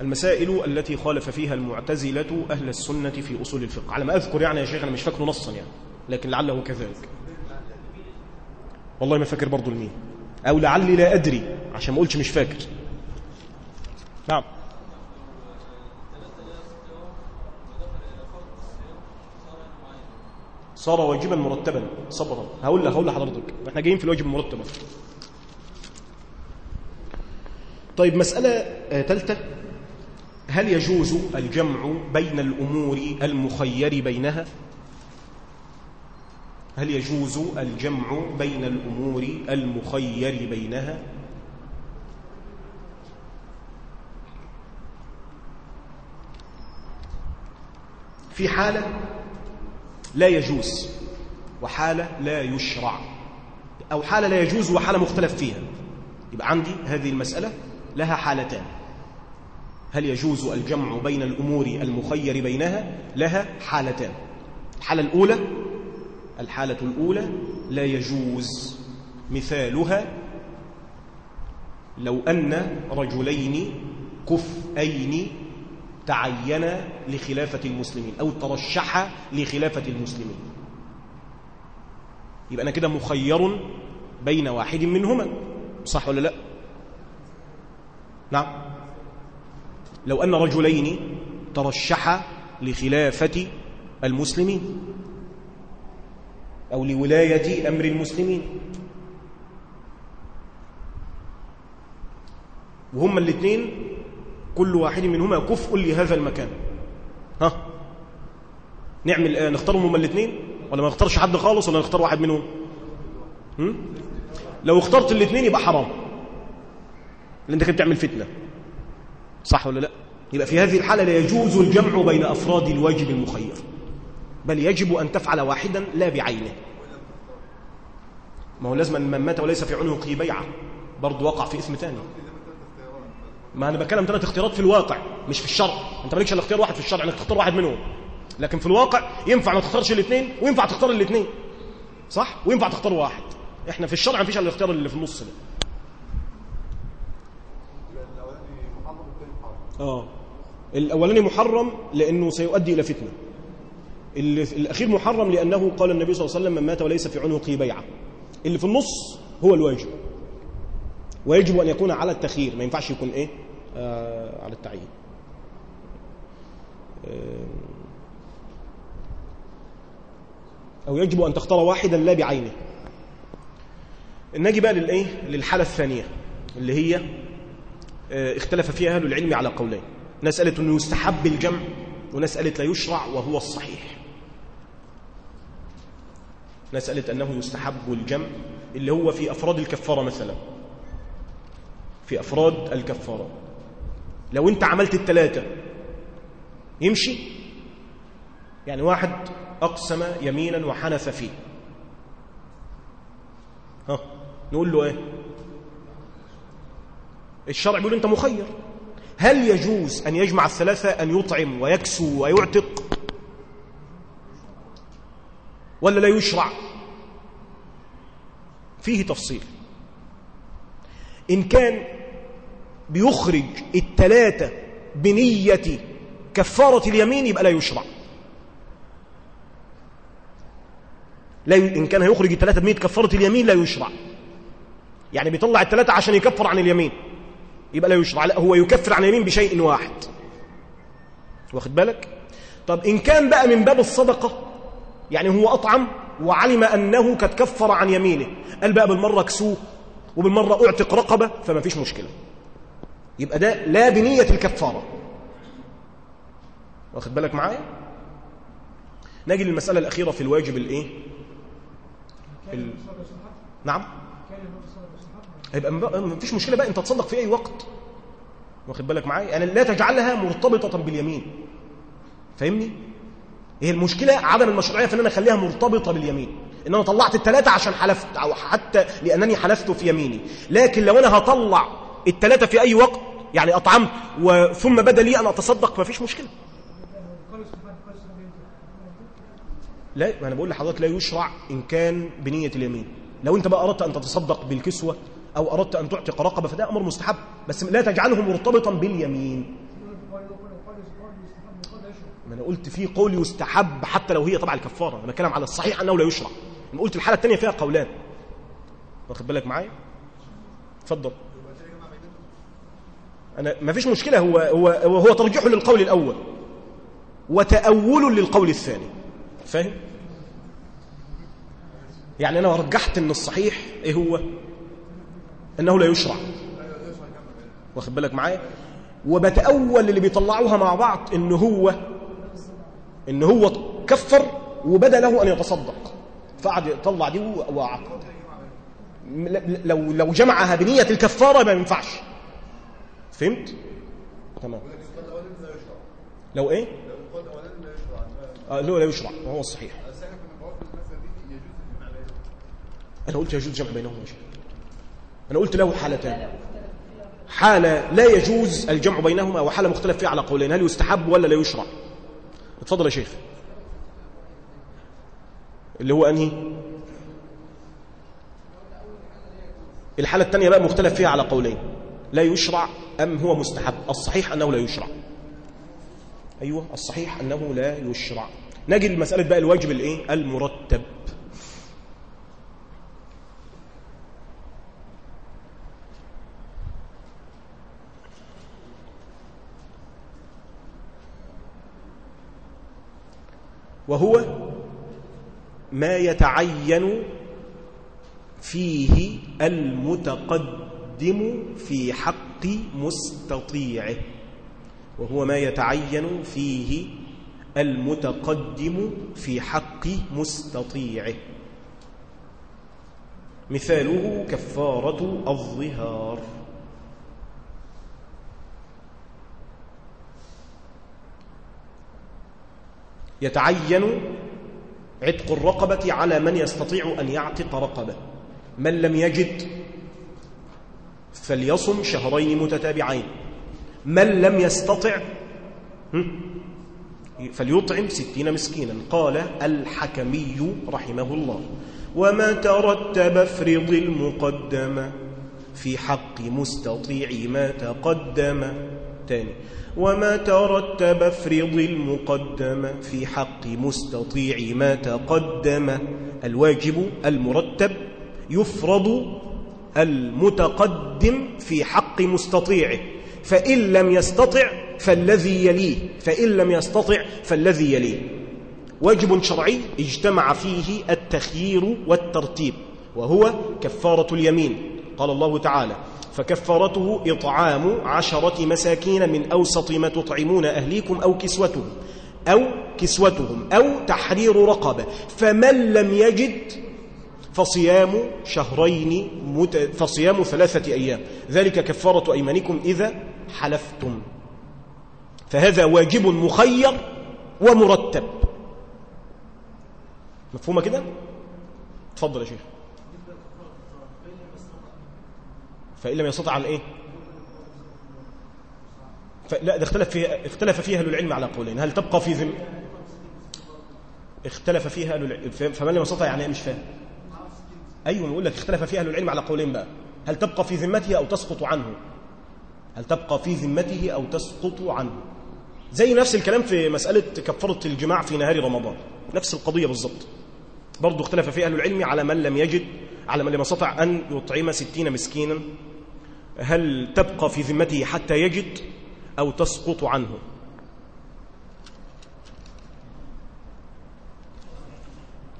المسائل التي خالف فيها المعتزلة أهل السنة في أصول الفقه. على ما أذكر يعني يا شيخ أنا مش فاكره نصا يعني لكن لعله كذلك. والله ما فاكر برضو المين أو لعلي لا أدري عشان ما أقولش مش فاكر. نعم. صار واجبا مرتبا. صبرا. هقول لك هقول لحضرتك. إحنا جايين في الواجب المرتب طيب مسألة ثالثة هل يجوز الجمع بين الأمور المخير بينها؟ هل يجوز الجمع بين الأمور المخير بينها؟ في حالة لا يجوز وحالة لا يشرع أو حالة لا يجوز وحالة مختلف فيها. يبقى عندي هذه المسألة لها حالتان. هل يجوز الجمع بين الأمور المخير بينها؟ لها حالتان. الحالة الأولى الحالة الأولى لا يجوز مثالها لو أن رجلين كفأين تعين لخلافة المسلمين أو ترشح لخلافة المسلمين. يبقى أنا كده مخير بين واحد منهما. صح ولا لا؟ نعم. لو أن رجلين ترشح لخلافة المسلمين أو لولاية أمر المسلمين. وهما الاثنين كل واحد منهما كفء لهذا المكان. ها؟ نعمل آه نختارهم هما الاثنين؟ ولا ما نختارش حد خالص ولا نختار واحد منهم؟ هم؟ لو اخترت الاثنين يبقى حرام. لأن أنت كده بتعمل فتنة. صح ولا لا؟ يبقى في هذه الحالة لا يجوز الجمع بين أفراد الواجب المخير. بل يجب أن تفعل واحدا لا بعينه. ما هو لازم من مات وليس في عنقه بيعة. برضه وقع في اسم ثاني. ما أنا بتكلم ثلاث اختيارات في الواقع مش في الشرع. أنت مالكش الا اختيار واحد في الشرع إنك تختار واحد منهم. لكن في الواقع ينفع ما تختارش الاثنين وينفع تختار الاثنين. صح؟ وينفع تختار واحد. إحنا في الشرع مفيش إلا الاختيار اللي في النص ده. آه. الأولاني محرم لأنه سيؤدي إلى فتنة. الأخير محرم لأنه قال النبي صلى الله عليه وسلم من مات وليس في عنقه بيعة. اللي في النص هو الواجب. ويجب أن يكون على التخيير ما ينفعش يكون إيه؟ آه على التعيين. آه أو يجب أن تختار واحدا لا بعينه. نجي بقى للإيه؟ للحالة الثانية اللي هي آه اختلف فيها أهل العلم على قولين. ناس قالت أنه يستحب الجمع وناس قالت لا يشرع وهو الصحيح. ناس قالت أنه يستحب الجمع اللي هو في أفراد الكفارة مثلا. في أفراد الكفارة. لو أنت عملت التلاتة يمشي يعني واحد أقسم يمينا وحنث فيه. ها نقول له إيه؟ الشرع بيقول أنت مخير. هل يجوز أن يجمع الثلاثة أن يطعم ويكسو ويعتق؟ ولا لا يشرع؟ فيه تفصيل. إن كان بيخرج الثلاثه بنية كفارة اليمين يبقى لا يشرع. لا ي... إن كان هيخرج الثلاثة بمية كفارة اليمين لا يشرع. يعني بيطلع الثلاثة عشان يكفر عن اليمين يبقى لا يشرع. لا هو يكفر عن اليمين بشيء واحد. واخد بالك؟ طب إن كان بقى من باب الصدقة يعني هو أطعم وعلم أنه قد كفر عن يمينه. قال بقى بالمرة كسوه وبالمرة أعتق رقبة فما فيش مشكلة. يبقى ده لا بنية الكفارة. واخد بالك معايا؟ نجي للمسألة الأخيرة في الواجب الإيه؟ ال... نعم. هيبقى ما فيش مشكلة بقى أنت تصدق في أي وقت. واخد بالك معايا؟ يعني لا تجعلها مرتبطة باليمين. فاهمني؟ هي المشكلة عدم المشروعية في إن أنا أخليها مرتبطة باليمين. إن أنا طلعت الثلاثه عشان حلفت أو حتى لأنني حلفت في يميني. لكن لو أنا هطلع الثلاثه في أي وقت يعني أطعمت وثم بدا لي أن أتصدق ما فيش مشكلة. لا ما أنا بقول لحضرتك لا يشرع إن كان بنية اليمين. لو أنت بقى أردت أن تتصدق بالكسوة أو أردت أن تعتق رقبة فده أمر مستحب بس لا تجعله مرتبطا باليمين. ما أنا قلت في قول يستحب حتى لو هي تبع الكفارة أنا بتكلم على الصحيح أنه لا يشرع. أنا قلت الحالة الثانية فيها قولان. واخد بالك معايا؟ اتفضل. أنا ما فيش مشكلة هو هو هو ترجيح للقول الأول وتأول للقول الثاني. فاهم؟ يعني أنا رجحت إن الصحيح إيه هو؟ إنه لا يشرع. واخد بالك معايا؟ وبتأول اللي بيطلعوها مع بعض إن هو إن هو كفر وبدا له أن يتصدق. فقعد يطلع دي وعقد لو لو جمعها بنية الكفارة ما ينفعش. فهمت؟ تمام. لو إيه؟ آه لا يشرع وهو الصحيح أنا قلت يجوز جمع بينهما أنا قلت له حالتان. حالة لا يجوز الجمع بينهما وحالة مختلف فيها على قولين هل يستحب ولا لا يشرع؟ اتفضل يا شيخ. اللي هو أنهي؟ الحالة الثانية بقى مختلف فيها على قولين. لا يشرع أم هو مستحب؟ الصحيح أنه لا يشرع. أيوة الصحيح أنه لا يشرع. نجي لمسألة بقى الواجب الإيه؟ المرتب. وهو ما يتعين فيه المتقدم. في حق مستطيعه وهو ما يتعين فيه المتقدم في حق مستطيعه. مثاله كفارة الظهار. يتعين عتق الرقبة على من يستطيع أن يعتق رقبة. من لم يجد فليصم شهرين متتابعين. من لم يستطع فليطعم ستين مسكينا. قال الحكمي رحمه الله. وما ترتب افرض المقدم في حق مستطيع ما تقدم. تاني. وما ترتب افرض المقدم في حق مستطيع ما تقدم. الواجب المرتب يفرض المتقدم في حق مستطيعه. فإن لم يستطع فالذي يليه. فإن لم يستطع فالذي يليه. واجب شرعي اجتمع فيه التخيير والترتيب وهو كفارة اليمين قال الله تعالى فكفارته إطعام عشرة مساكين من أوسط ما تطعمون أهليكم أو كسوتهم أو كسوتهم أو تحرير رقبة فمن لم يجد فصيام شهرين مت... فصيام ثلاثة أيام. ذلك كفارة أيمانكم إذا حلفتم. فهذا واجب مخير ومرتب. مفهومة كده؟ تفضل يا شيخ. فإن لم يستطع على إيه لا ده اختلف فيها اختلف فيها أهل العلم على قولين. هل تبقى في ذم اختلف فيها أهل العلم. فمن لم يستطع يعني إيه؟ مش فاهم. أيوه بقول لك اختلف فيها أهل العلم على قولين بقى. هل تبقى في ذمته أو تسقط عنه؟ هل تبقى في ذمته أو تسقط عنه؟ زي نفس الكلام في مسألة كفاره الجماع في نهار رمضان. نفس القضية بالظبط برضه اختلف فيها أهل العلم على من لم يجد على من لم يستطع أن يطعم ستين مسكينا. هل تبقى في ذمته حتى يجد أو تسقط عنه؟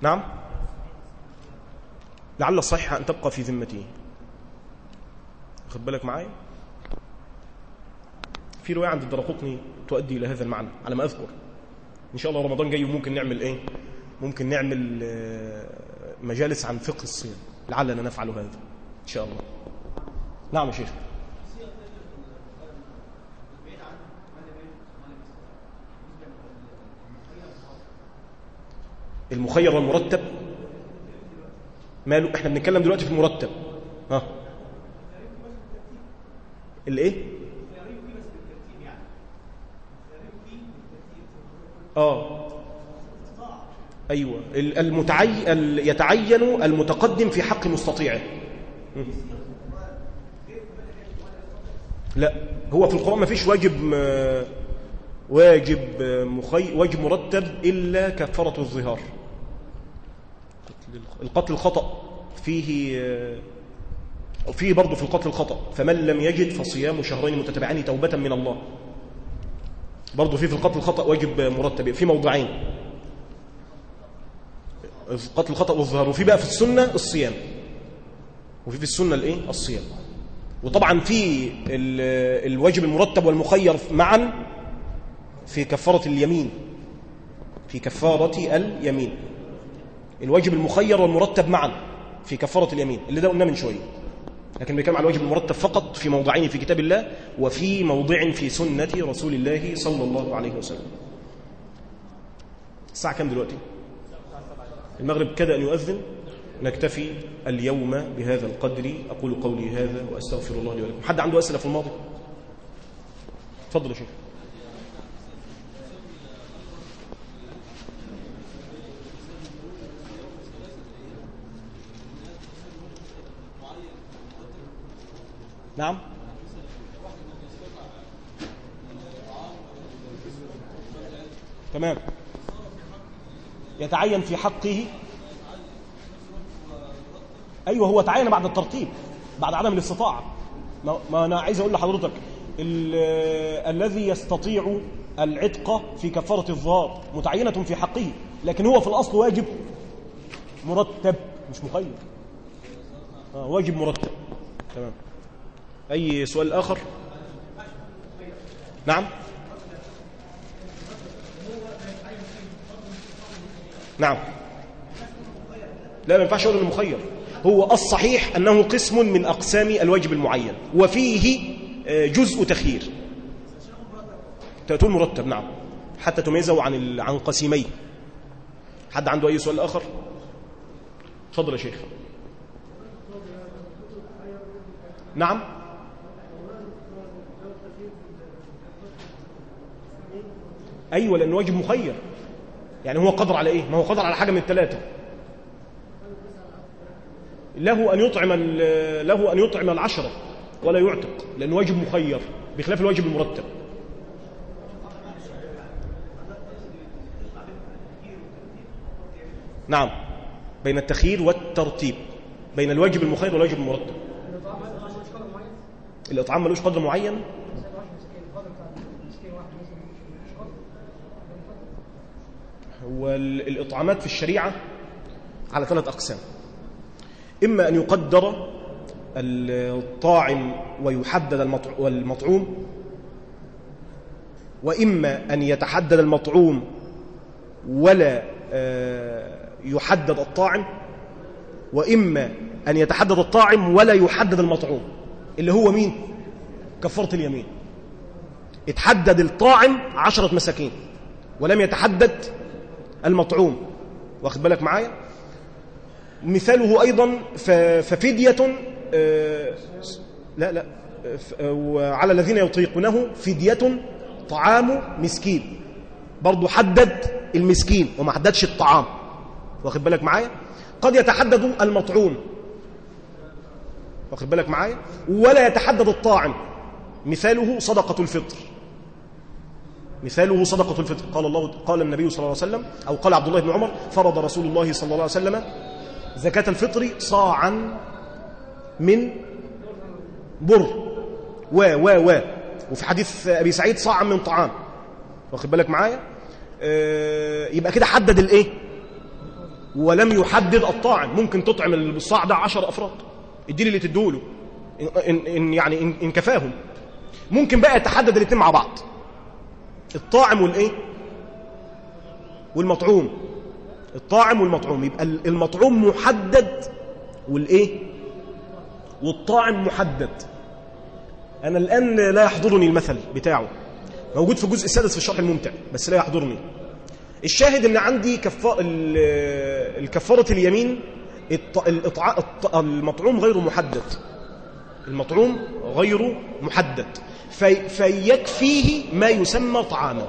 نعم؟ لعل الصحيح أن تبقى في ذمته خد بالك معايا؟ في رواية عند الدرقطني تؤدي إلى هذا المعنى على ما أذكر. إن شاء الله رمضان جاي وممكن نعمل إيه؟ ممكن نعمل آه، مجالس عن فقه الصيام. لعلنا نفعل هذا إن شاء الله. نعم يا شيخ. المخير والمرتب ماله؟ إحنا بنتكلم دلوقتي في المرتب ها. الإيه؟ آه. أيوه. المتعي يتعين المتقدم في حق مستطيعه. لا. هو في القرآن ما فيش واجب واجب مخي واجب مرتب إلا كفارة الظهار. القتل الخطأ فيه فيه برضه في القتل الخطأ فمن لم يجد فصيام شهرين متتابعين توبة من الله. برضه فيه في القتل الخطأ واجب مرتب. في موضعين قتل الخطأ والظهار. وفي بقى في السنة الصيام. وفي في السنة الإيه؟ الصيام. وطبعا في الواجب المرتب والمخير معا في كفارة اليمين. في كفارة اليمين. الواجب المخير والمرتب معا في كفارة اليمين. اللي ده قلنا من شوية. لكن بيتكلم على الواجب المرتب فقط في موضعين في كتاب الله وفي موضع في سنة رسول الله صلى الله عليه وسلم. الساعة كم دلوقتي؟ المغرب كاد أن يؤذن. نكتفي اليوم بهذا القدر. أقول قولي هذا وأستغفر الله لي ولكم. حد عنده أسئلة في الماضي؟ تفضل يا شيخ. نعم. تمام. يتعين في حقه. أيوه هو تعين بعد الترتيب بعد عدم الاستطاعة. ما أنا عايز أقول لحضرتك الذي يستطيع العتق في كفارة الظهار متعينة في حقه لكن هو في الأصل واجب مرتب مش مخير. آه واجب مرتب. تمام. أي سؤال آخر؟ نعم. نعم. لا ما ينفعش أقول إنه مخير. هو الصحيح أنه قسم من أقسام الواجب المعين وفيه آه، جزء تخيير. تقول مرتب نعم. حتى تميزه عن عن قسيميه حد عنده أي سؤال آخر؟ تفضل يا شيخ. نعم. أيوه لأنه واجب مخير. يعني هو قدر على إيه؟ ما هو قدر على حاجة من الثلاثه له أن يطعم له أن يطعم العشرة ولا يعتق لأنه واجب مخير بخلاف الواجب المرتب. نعم. بين التخيير والترتيب. بين الواجب المخير والواجب المرتب. الإطعام ملوش قدر معين؟ والإطعامات في الشريعة على ثلاث أقسام إما أن يقدر الطاعم ويحدد المطعوم وإما أن يتحدد المطعوم ولا آه، يحدد الطاعم وإما أن يتحدد الطاعم ولا يحدد المطعوم اللي هو مين؟ كفارة اليمين اتحدد الطاعم عشرة مساكين ولم يتحدد المطعوم. واخد بالك معايا؟ مثاله أيضا ففدية آه، لا لا وعلى الذين يطيقونه فدية طعام مسكين. برضو حدد المسكين وما حددش الطعام. واخد بالك معايا؟ قد يتحدد المطعوم. واخد بالك معايا؟ ولا يتحدد الطاعم. مثاله صدقة الفطر. مثاله صدقة الفطر. قال الله قال النبي صلى الله عليه وسلم أو قال عبد الله بن عمر فرض رسول الله صلى الله عليه وسلم زكاة الفطر صاعا من بر. و و و. وفي حديث أبي سعيد صاعا من طعام. واخد بالك معايا؟ آه، يبقى كده حدد الإيه؟ ولم يحدد الطاعم. ممكن تطعم الصاع ده 10 أفراد. اديني اللي تدوله إن, إن يعني إن, إن كفاهم. ممكن بقى يتحدد الاثنين مع بعض. الطاعم والايه؟ والمطعوم. الطاعم والمطعوم. يبقى المطعوم محدد والايه؟ والطاعم محدد. أنا الآن لا يحضرني المثل بتاعه. موجود في الجزء السادس في الشرح الممتع بس لا يحضرني. الشاهد إن عندي كفا... ال- الكفارة اليمين. المطعوم غير محدد. المطعوم غير محدد. في... فيكفيه ما يسمى طعاما.